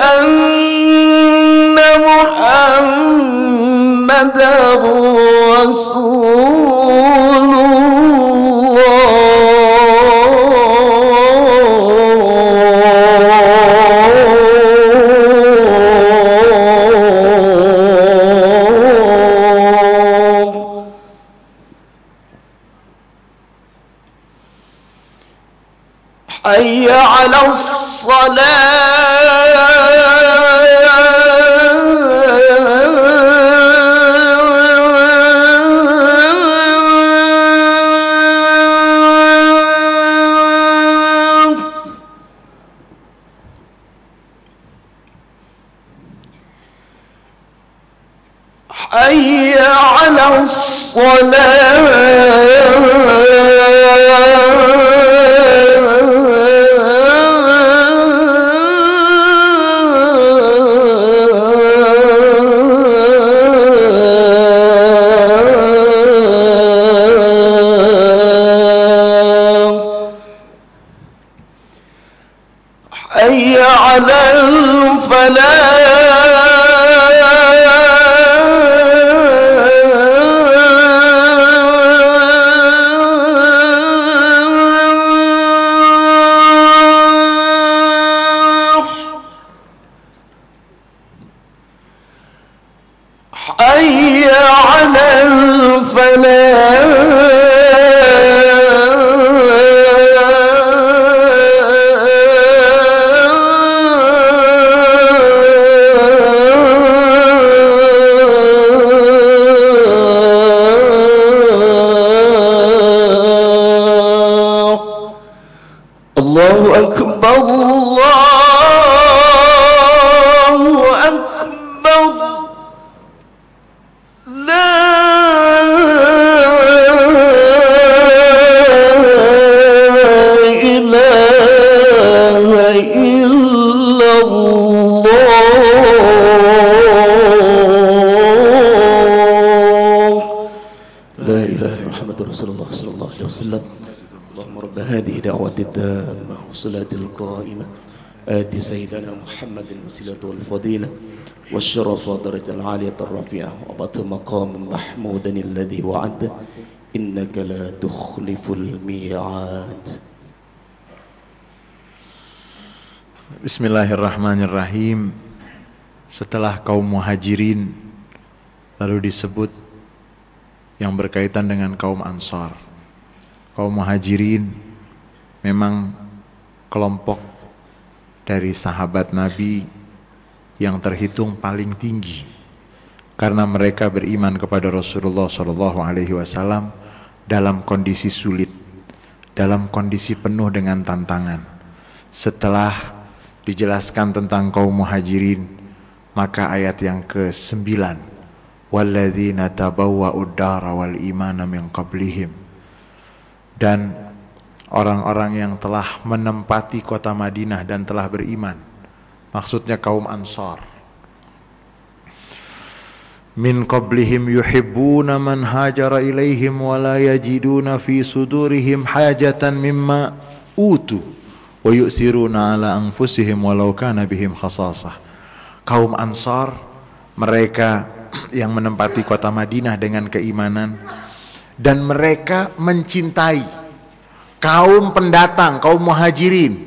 حي على الصلاة. الصلاة الدامة والصلاة القائمة آت سيدنا محمد الوسيلة والفضيلة والشرف والدرجة العالية الرفيعة وبط مقام محمودا الذي وعد إنك لا تخلف الميعاد Bismillahirrahmanirrahim. Setelah kaum muhajirin lalu disebut yang berkaitan dengan kaum ansar. Kaum muhajirin memang kelompok dari sahabat Nabi yang terhitung paling tinggi karena mereka beriman kepada Rasulullah Shallallahu Alaihi Wasallam dalam kondisi sulit, dalam kondisi penuh dengan tantangan. Setelah dijelaskan tentang kaum muhajirin, maka ayat yang ke-9 walladzina tabawwa'ud dara wal imana min qablihim dan orang-orang yang telah menempati kota Madinah dan telah beriman. Maksudnya kaum Ansar. Min qablihim yuhibbuna man hajara ilaihim wa la yajiduna fi sudurihim hajatan mimma utu wa yu'thiruna ala anfusihim walau kana bihim khasasah. Kaum Ansar mereka yang menempati kota Madinah dengan keimanan dan mereka mencintai kaum pendatang kaum muhajirin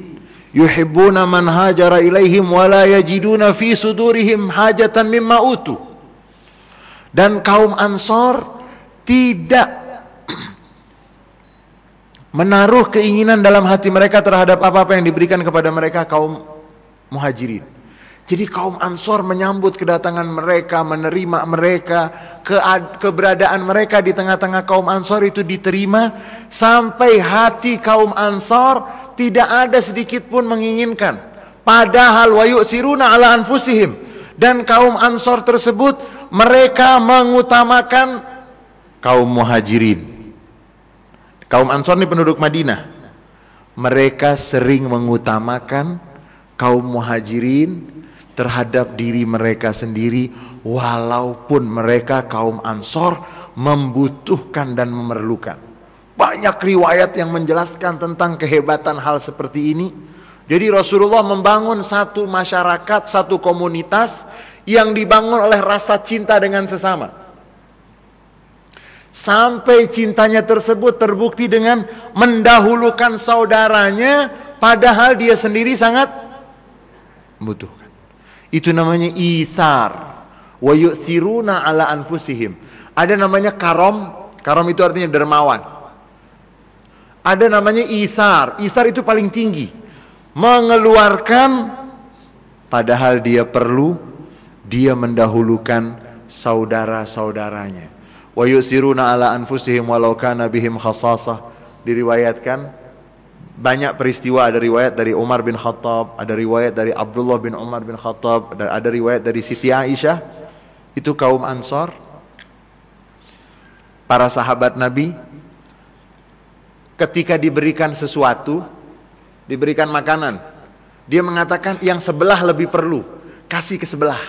yuhibbuna man hajara ilaihim wa yajiduna fi sudurihim hajatan mimma utu dan kaum Ansor tidak menaruh keinginan dalam hati mereka terhadap apa-apa yang diberikan kepada mereka kaum muhajirin. Jadi kaum Ansor menyambut kedatangan mereka, menerima mereka, ke keberadaan mereka di tengah-tengah kaum Ansor itu diterima sampai hati kaum Ansor tidak ada sedikit pun menginginkan. Padahal wa yu'siruna ala anfusihim dan kaum Ansor tersebut mereka mengutamakan kaum muhajirin. Kaum Ansor ini penduduk Madinah. Mereka sering mengutamakan kaum muhajirin terhadap diri mereka sendiri walaupun mereka kaum Ansor membutuhkan dan memerlukan. Banyak riwayat yang menjelaskan tentang kehebatan hal seperti ini. Jadi Rasulullah membangun satu masyarakat, satu komunitas yang dibangun oleh rasa cinta dengan sesama. Sampai cintanya tersebut terbukti dengan mendahulukan saudaranya padahal dia sendiri sangat membutuhkan. Itu namanya ithar. Wa yu'thiruna ala anfusihim. Ada namanya karom. Karom itu artinya dermawan. Ada namanya ithar. Ithar itu paling tinggi. mengeluarkan padahal dia perlu dia mendahulukan saudara-saudaranya wa yusiruna ala anfusihim walau kana bihim khasasah diriwayatkan banyak peristiwa. Ada riwayat dari Umar bin Khattab ada riwayat dari Abdullah bin Umar bin Khattab ada riwayat dari Siti Aisyah. Itu kaum Ansar. Para sahabat Nabi ketika diberikan sesuatu diberikan makanan dia mengatakan yang sebelah lebih perlu kasih ke sebelah.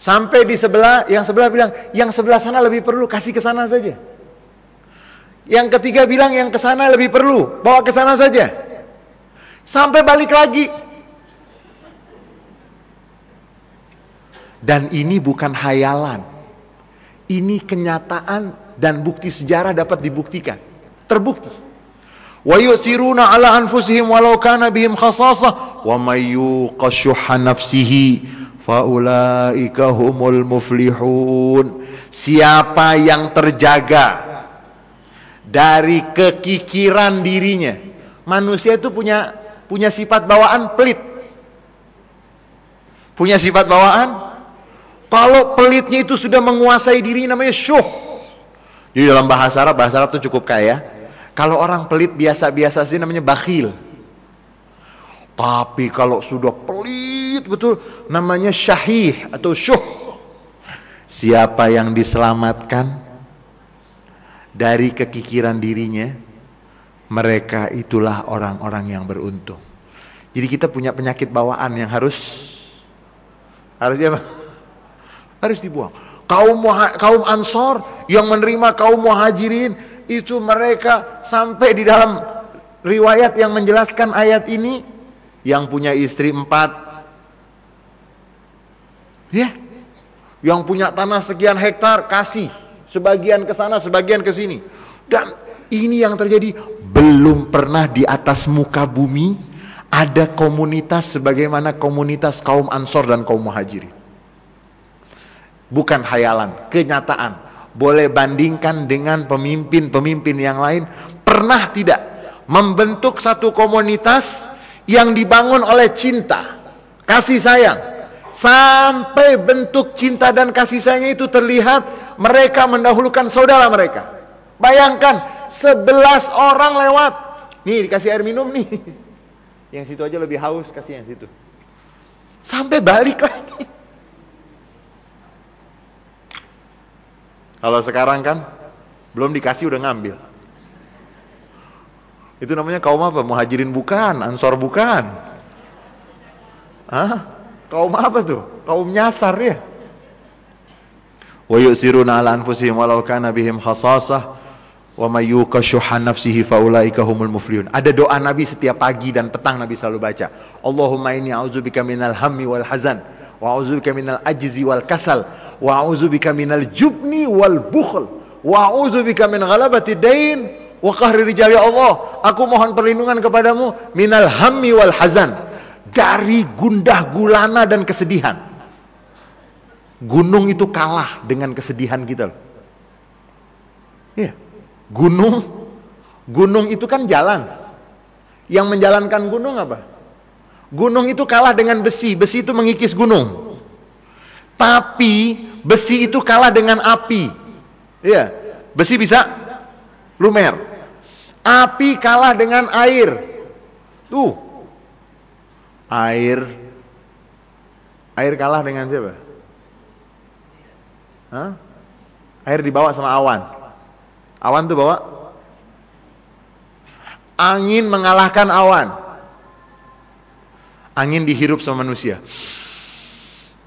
Sampai di sebelah, yang sebelah bilang, yang sebelah sana lebih perlu, kasih ke sana saja. Yang ketiga bilang, yang ke sana lebih perlu, bawa ke sana saja. Sampai balik lagi. Dan ini bukan hayalan. Ini kenyataan dan bukti sejarah dapat dibuktikan. Terbukti. Wa yusiruna ala anfusihim walau kana bihim wa may nafsihi faulaika humul muflihun siapa yang terjaga dari kekikiran dirinya. Manusia itu punya punya sifat bawaan pelit. Punya sifat bawaan? Kalau pelitnya itu sudah menguasai diri namanya syuh. Di dalam bahasa Arab bahasa Arab itu cukup kaya. Kalau orang pelit biasa-biasa sih namanya bakhil. Tapi kalau sudah pelit betul namanya syahih atau syuh. Siapa yang diselamatkan dari kekikiran dirinya, mereka itulah orang-orang yang beruntung. Jadi kita punya penyakit bawaan yang harus harusnya harus dibuang. Kaum kaum Ansor yang menerima kaum Muhajirin itu mereka sampai di dalam riwayat yang menjelaskan ayat ini yang punya istri empat, ya, yang punya tanah sekian hektar kasih, sebagian ke sana, sebagian ke sini. Dan ini yang terjadi belum pernah di atas muka bumi ada komunitas sebagaimana komunitas kaum Ansor dan kaum Muhajirin. Bukan hayalan, kenyataan. Boleh bandingkan dengan pemimpin-pemimpin yang lain, pernah tidak membentuk satu komunitas yang dibangun oleh cinta, kasih sayang. Sampai bentuk cinta dan kasih sayang itu terlihat mereka mendahulukan saudara mereka. Bayangkan sebelas orang lewat. Nih dikasih air minum nih. Yang situ aja lebih haus kasih yang situ. Sampai balik lagi. Kalau sekarang kan belum dikasih udah ngambil. Itu namanya kaum apa? Muhajirin bukan, Ansor bukan. Hah? Kaum apa tuh? Kaum nyasar ya. Wa yusiruna ala anfusihim walau kana bihim khasasah wa may yuqashuha nafsihi faulaika humul muflihun. Ada doa Nabi setiap pagi dan petang Nabi selalu baca. Allahumma inni a'udzubika minal hammi wal hazan wa a'udzubika minal ajzi wal kasal wa a'udzubika minal jubni wal bukhl wa a'udzubika min ghalabati dain Wa qahri rijal ya Allah, aku mohon perlindungan kepadamu minal hammi wal hazan. Dari gundah gulana dan kesedihan. Gunung itu kalah dengan kesedihan kita. Iya. Gunung gunung itu kan jalan. Yang menjalankan gunung apa? Gunung itu kalah dengan besi, besi itu mengikis gunung. Tapi besi itu kalah dengan api. Iya. Besi bisa lumer. Api kalah dengan air. Tuh. Air. Air kalah dengan siapa? Hah? Air dibawa sama awan. Awan tuh bawa. Angin mengalahkan awan. Angin dihirup sama manusia.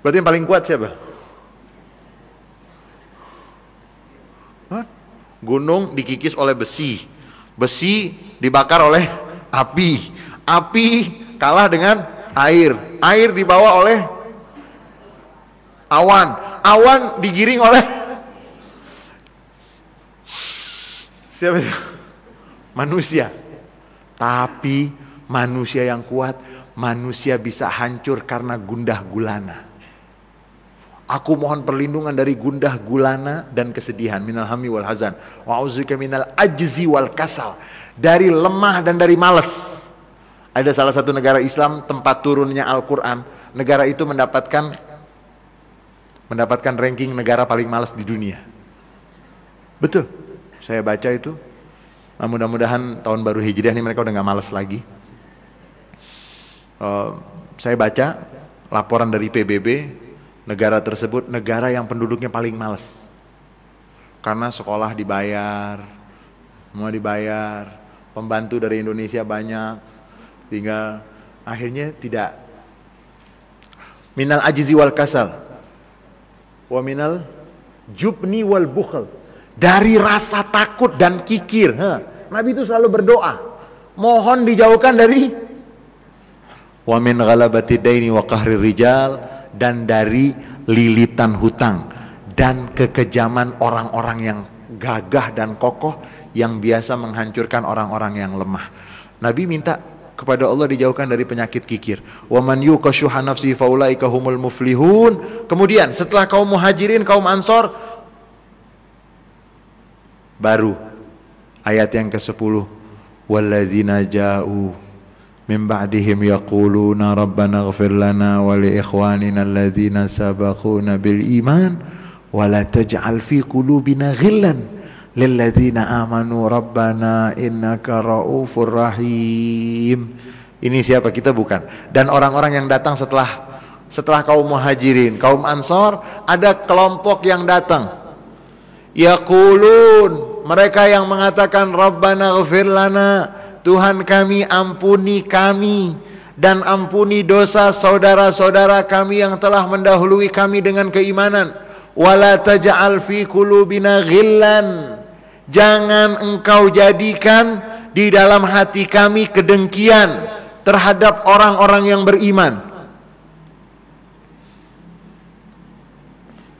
Berarti yang paling kuat siapa? Hah? Gunung dikikis oleh besi Besi dibakar oleh api. Api kalah dengan air. Air dibawa oleh awan. Awan digiring oleh siapa itu? Manusia. Tapi manusia yang kuat, manusia bisa hancur karena gundah gulana. Aku mohon perlindungan dari gundah gulana dan kesedihan minal hami wal hazan. Wa minal ajzi wal kasal. Dari lemah dan dari malas. Ada salah satu negara Islam tempat turunnya Al-Quran. Negara itu mendapatkan mendapatkan ranking negara paling malas di dunia. Betul. Saya baca itu. Nah, mudah-mudahan tahun baru Hijriah ini mereka udah nggak malas lagi. Uh, saya baca laporan dari PBB negara tersebut negara yang penduduknya paling malas. Karena sekolah dibayar, semua dibayar, pembantu dari Indonesia banyak, Tinggal akhirnya tidak minal ajizi wal kasal wa minal jubni wal bukhl dari rasa takut dan kikir ha. Nabi itu selalu berdoa mohon dijauhkan dari wa min ghalabati daini wa qahri rijal dan dari lilitan hutang dan kekejaman orang-orang yang gagah dan kokoh yang biasa menghancurkan orang-orang yang lemah. Nabi minta kepada Allah dijauhkan dari penyakit kikir. Wa man yuqashuha nafsi faulaika humul muflihun. Kemudian setelah kaum muhajirin, kaum ansor baru ayat yang ke-10 walladzina ja'u min ba'dihim yaquluna rabbana ighfir lana wa li ikhwanina alladzina sabaquna bil iman wa la taj'al fi qulubina ghillan lilladzina amanu rabbana innaka raufur rahim. Ini siapa kita bukan. Dan orang-orang yang datang setelah setelah kaum muhajirin, kaum ansor, ada kelompok yang datang. Yaqulun, mereka yang mengatakan Rabbana ghafir lana, Tuhan kami ampuni kami dan ampuni dosa saudara-saudara kami yang telah mendahului kami dengan keimanan. Wala taj'al fi qulubina ghillan Jangan engkau jadikan di dalam hati kami kedengkian terhadap orang-orang yang beriman.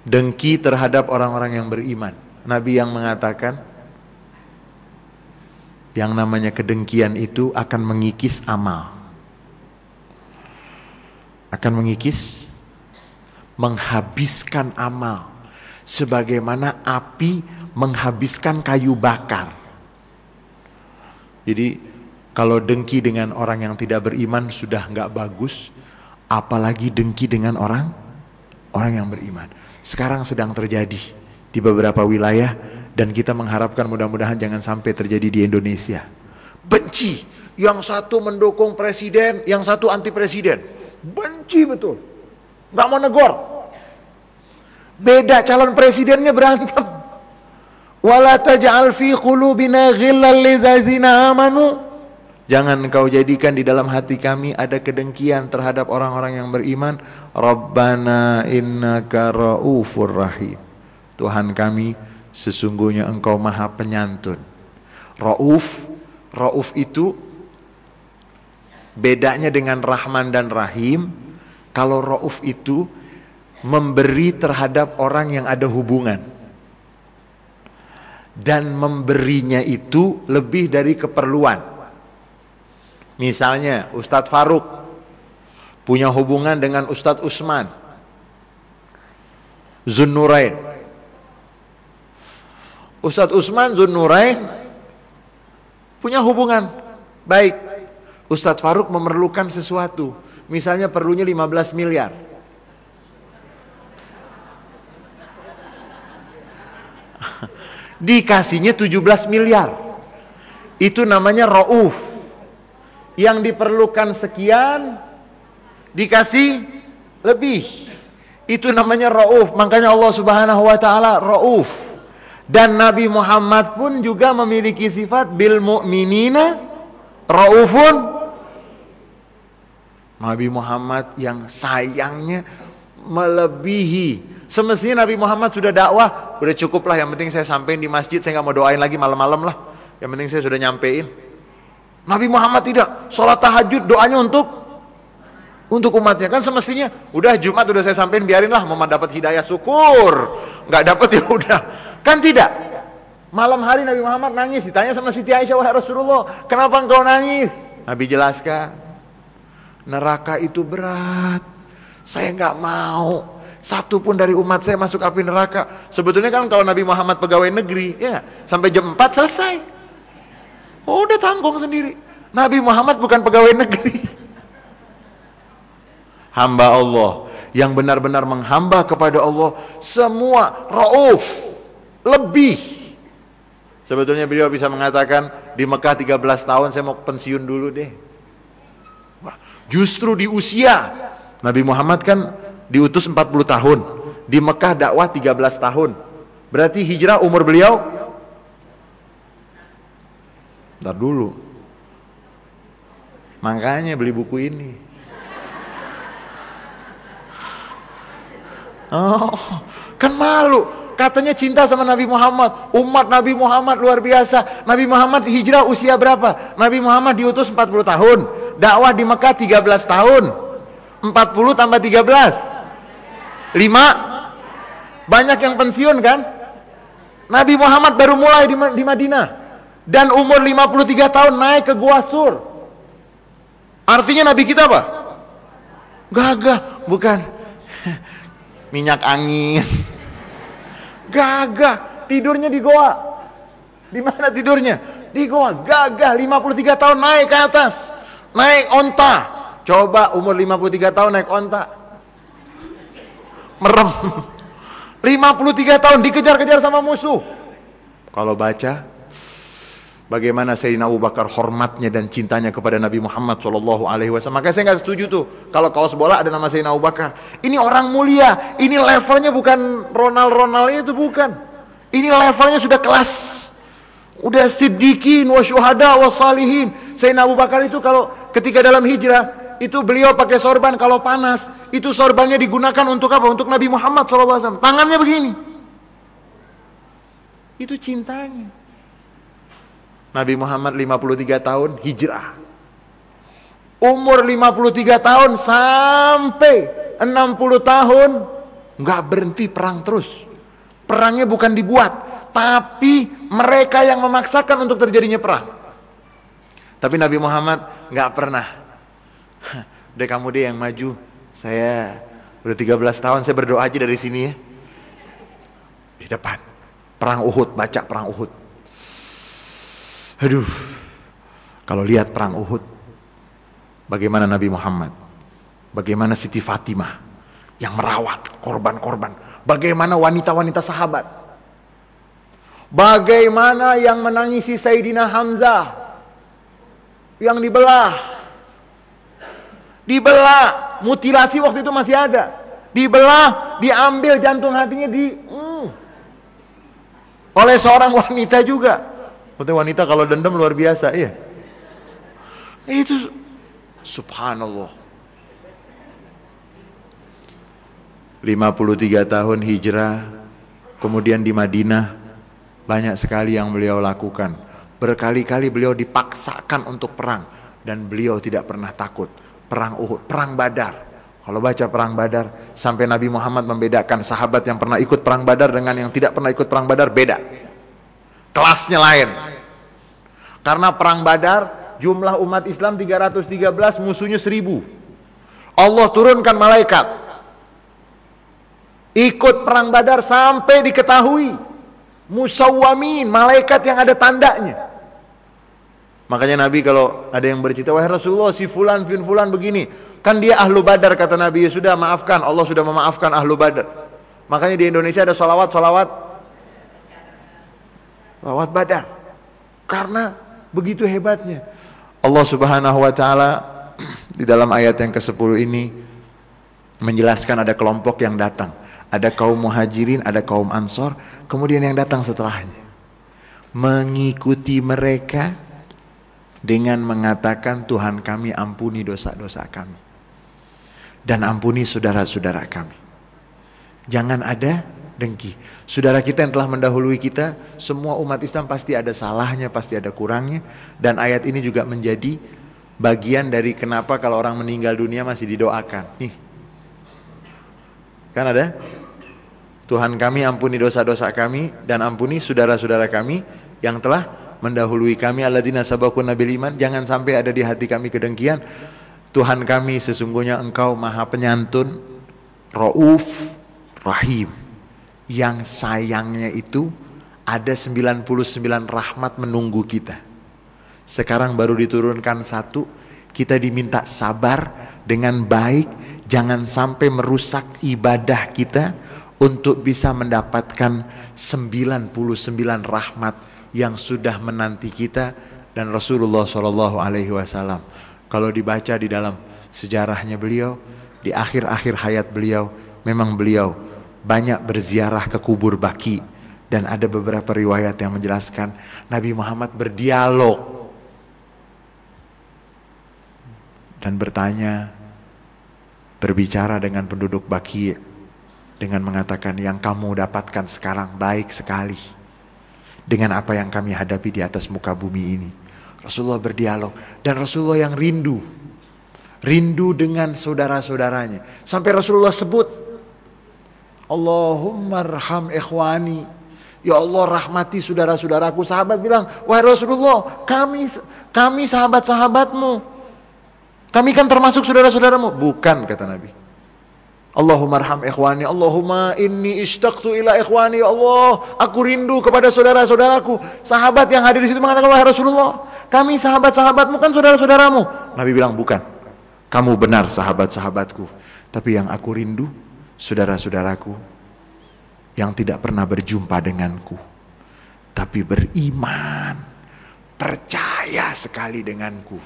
Dengki terhadap orang-orang yang beriman. Nabi yang mengatakan yang namanya kedengkian itu akan mengikis amal. Akan mengikis menghabiskan amal sebagaimana api menghabiskan kayu bakar. Jadi kalau dengki dengan orang yang tidak beriman sudah nggak bagus, apalagi dengki dengan orang orang yang beriman. Sekarang sedang terjadi di beberapa wilayah dan kita mengharapkan mudah-mudahan jangan sampai terjadi di Indonesia. Benci, yang satu mendukung presiden, yang satu anti presiden. Benci betul. Nggak mau negor. Beda calon presidennya berantem. Wala taj'al fi qulubina ghillal lidzina amanu. Jangan engkau jadikan di dalam hati kami ada kedengkian terhadap orang-orang yang beriman. Rabbana innaka raufur rahim. Tuhan kami, sesungguhnya engkau maha penyantun. Rauf, rauf itu bedanya dengan rahman dan rahim. Kalau rauf itu memberi terhadap orang yang ada hubungan dan memberinya itu lebih dari keperluan. Misalnya Ustadz Faruk punya hubungan dengan Ustadz Usman. Zunnurain. Ustadz Usman Zunnurain punya hubungan baik. Ustadz Faruk memerlukan sesuatu. Misalnya perlunya 15 miliar. Dikasihnya 17 miliar. Itu namanya rauf. Yang diperlukan sekian dikasih lebih. Itu namanya rauf. Makanya Allah Subhanahu wa taala rauf. Dan Nabi Muhammad pun juga memiliki sifat bil mu'minina raufun Nabi Muhammad yang sayangnya melebihi Semestinya Nabi Muhammad sudah dakwah, udah cukup lah. Yang penting saya sampein di masjid, saya nggak mau doain lagi malam-malam lah. Yang penting saya sudah nyampein. Nabi Muhammad tidak, sholat tahajud doanya untuk untuk umatnya. Kan semestinya udah Jumat udah saya sampein biarin lah mau dapat hidayah syukur. Nggak dapat ya udah. Kan tidak. Malam hari Nabi Muhammad nangis ditanya sama Siti Aisyah wahai Rasulullah kenapa engkau nangis? Nabi jelaskan neraka itu berat. Saya nggak mau satu pun dari umat saya masuk api neraka. Sebetulnya kan kalau Nabi Muhammad pegawai negeri, ya sampai jam 4 selesai. Oh, udah tanggung sendiri. Nabi Muhammad bukan pegawai negeri. Hamba Allah yang benar-benar menghamba kepada Allah semua rauf lebih sebetulnya beliau bisa mengatakan di Mekah 13 tahun saya mau pensiun dulu deh justru di usia Nabi Muhammad kan diutus 40 tahun di Mekah dakwah 13 tahun berarti hijrah umur beliau Ntar dulu makanya beli buku ini Oh, kan malu. Katanya cinta sama Nabi Muhammad. Umat Nabi Muhammad luar biasa. Nabi Muhammad hijrah usia berapa? Nabi Muhammad diutus 40 tahun. Dakwah di Mekah 13 tahun. 40 tambah 13. 5. Banyak yang pensiun kan? Nabi Muhammad baru mulai di, di Madinah. Dan umur 53 tahun naik ke Gua Sur. Artinya Nabi kita apa? Gagah. Bukan minyak angin. Gagah, tidurnya di goa. Di mana tidurnya? Di goa. Gagah 53 tahun naik ke atas. Naik onta. Coba umur 53 tahun naik onta. Merem. 53 tahun dikejar-kejar sama musuh. Kalau baca Bagaimana Sayyidina Abu Bakar hormatnya dan cintanya kepada Nabi Muhammad Shallallahu Alaihi Wasallam. Makanya saya nggak setuju tuh kalau kaos bola ada nama Sayyidina Abu Bakar. Ini orang mulia. Ini levelnya bukan Ronald Ronald itu bukan. Ini levelnya sudah kelas. Udah siddiqin wa syuhada wa salihin. Sayyidina Abu Bakar itu kalau ketika dalam hijrah itu beliau pakai sorban kalau panas itu sorbannya digunakan untuk apa? Untuk Nabi Muhammad SAW. Tangannya begini. Itu cintanya. Nabi Muhammad 53 tahun hijrah. Umur 53 tahun sampai 60 tahun nggak berhenti perang terus. Perangnya bukan dibuat, tapi mereka yang memaksakan untuk terjadinya perang. Tapi Nabi Muhammad nggak pernah. Deh kamu deh yang maju. Saya udah 13 tahun saya berdoa aja dari sini ya. Di depan. Perang Uhud, baca perang Uhud. Aduh, kalau lihat perang Uhud, bagaimana Nabi Muhammad, bagaimana Siti Fatimah yang merawat korban-korban, bagaimana wanita-wanita sahabat, bagaimana yang menangisi Sayyidina Hamzah yang dibelah, dibelah, mutilasi waktu itu masih ada, dibelah, diambil jantung hatinya di mm, oleh seorang wanita juga. Maksudnya wanita kalau dendam luar biasa, iya. Itu subhanallah. 53 tahun hijrah, kemudian di Madinah banyak sekali yang beliau lakukan. Berkali-kali beliau dipaksakan untuk perang dan beliau tidak pernah takut. Perang Uhud, perang Badar. Kalau baca perang Badar, sampai Nabi Muhammad membedakan sahabat yang pernah ikut perang Badar dengan yang tidak pernah ikut perang Badar beda. Kelasnya lain. Karena perang Badar jumlah umat Islam 313, musuhnya 1000. Allah turunkan malaikat. Ikut perang Badar sampai diketahui musawwamin, malaikat yang ada tandanya. Makanya Nabi kalau ada yang bercerita, wahai Rasulullah si fulan fin fulan begini, kan dia ahlu badar kata Nabi, ya sudah maafkan, Allah sudah memaafkan ahlu badar. Makanya di Indonesia ada solawat, solawat lawat badar. Karena begitu hebatnya. Allah subhanahu wa ta'ala di dalam ayat yang ke-10 ini menjelaskan ada kelompok yang datang. Ada kaum muhajirin, ada kaum ansor, kemudian yang datang setelahnya. Mengikuti mereka dengan mengatakan Tuhan kami ampuni dosa-dosa kami. Dan ampuni saudara-saudara kami. Jangan ada dengki. Saudara kita yang telah mendahului kita, semua umat Islam pasti ada salahnya, pasti ada kurangnya. Dan ayat ini juga menjadi bagian dari kenapa kalau orang meninggal dunia masih didoakan. Nih, kan ada? Tuhan kami ampuni dosa-dosa kami dan ampuni saudara-saudara kami yang telah mendahului kami. Alladzina sabaquna nabil iman jangan sampai ada di hati kami kedengkian. Tuhan kami sesungguhnya engkau maha penyantun rauf rahim. Yang sayangnya itu ada 99 rahmat menunggu kita. Sekarang baru diturunkan satu, kita diminta sabar dengan baik, jangan sampai merusak ibadah kita untuk bisa mendapatkan 99 rahmat yang sudah menanti kita dan Rasulullah Shallallahu Alaihi Wasallam. Kalau dibaca di dalam sejarahnya beliau, di akhir-akhir hayat beliau, memang beliau banyak berziarah ke kubur baki dan ada beberapa riwayat yang menjelaskan Nabi Muhammad berdialog dan bertanya berbicara dengan penduduk baki dengan mengatakan yang kamu dapatkan sekarang baik sekali dengan apa yang kami hadapi di atas muka bumi ini. Rasulullah berdialog dan Rasulullah yang rindu. Rindu dengan saudara-saudaranya. Sampai Rasulullah sebut Allahumma arham ikhwani. Ya Allah rahmati saudara-saudaraku. Sahabat bilang, wahai Rasulullah, kami kami sahabat-sahabatmu. Kami kan termasuk saudara-saudaramu. Bukan, kata Nabi. Allahumma arham ikhwani, Allahumma inni ishtaqtu ila ikhwani, ya Allah, aku rindu kepada saudara-saudaraku. Sahabat yang hadir di situ mengatakan, wahai Rasulullah, kami sahabat-sahabatmu kan saudara-saudaramu. Nabi bilang, bukan. Kamu benar sahabat-sahabatku. Tapi yang aku rindu, saudara-saudaraku, yang tidak pernah berjumpa denganku. Tapi beriman, percaya sekali denganku.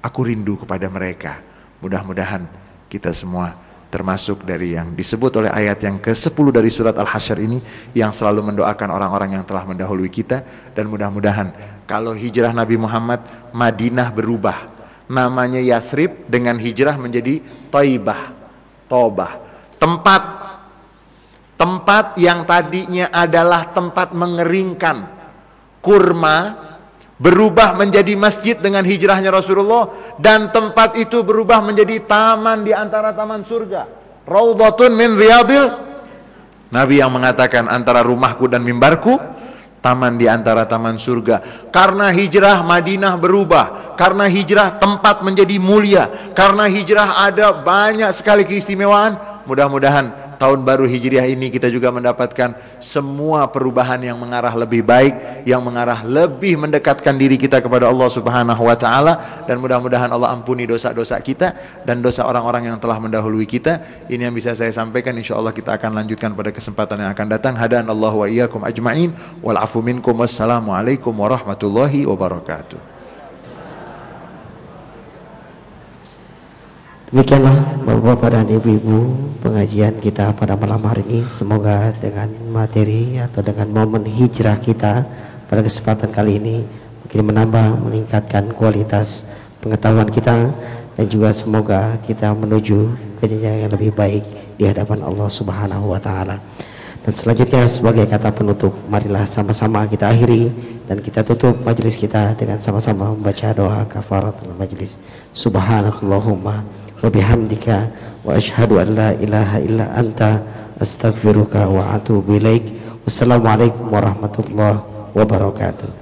Aku rindu kepada mereka. Mudah-mudahan kita semua termasuk dari yang disebut oleh ayat yang ke-10 dari surat Al-Hasyr ini yang selalu mendoakan orang-orang yang telah mendahului kita. Dan mudah-mudahan kalau hijrah Nabi Muhammad Madinah berubah. Namanya Yathrib dengan hijrah menjadi Taibah Tobah. Tempat tempat yang tadinya adalah tempat mengeringkan kurma berubah menjadi masjid dengan hijrahnya Rasulullah dan tempat itu berubah menjadi taman di antara taman surga. Raudhatun min riyadil Nabi yang mengatakan antara rumahku dan mimbarku taman di antara taman surga. Karena hijrah Madinah berubah, karena hijrah tempat menjadi mulia, karena hijrah ada banyak sekali keistimewaan. Mudah-mudahan tahun baru Hijriah ini kita juga mendapatkan semua perubahan yang mengarah lebih baik, yang mengarah lebih mendekatkan diri kita kepada Allah Subhanahu wa taala dan mudah-mudahan Allah ampuni dosa-dosa kita dan dosa orang-orang yang telah mendahului kita. Ini yang bisa saya sampaikan insyaallah kita akan lanjutkan pada kesempatan yang akan datang. Hadan Allah wa iyyakum ajmain wal afu minkum wassalamualaikum warahmatullahi wabarakatuh. Demikianlah Bapak-Bapak dan Ibu-Ibu pengajian kita pada malam hari ini Semoga dengan materi atau dengan momen hijrah kita pada kesempatan kali ini Mungkin menambah, meningkatkan kualitas pengetahuan kita Dan juga semoga kita menuju ke yang lebih baik di hadapan Allah Subhanahu wa Ta'ala. Dan selanjutnya sebagai kata penutup, marilah sama-sama kita akhiri dan kita tutup majelis kita dengan sama-sama membaca doa kafarat majelis. Subhanakallahumma bihamdika wa ashhadu an la ilaha illa anta astaghfiruka wa atubu ilaik wassalamualaikum warahmatullahi wabarakatuh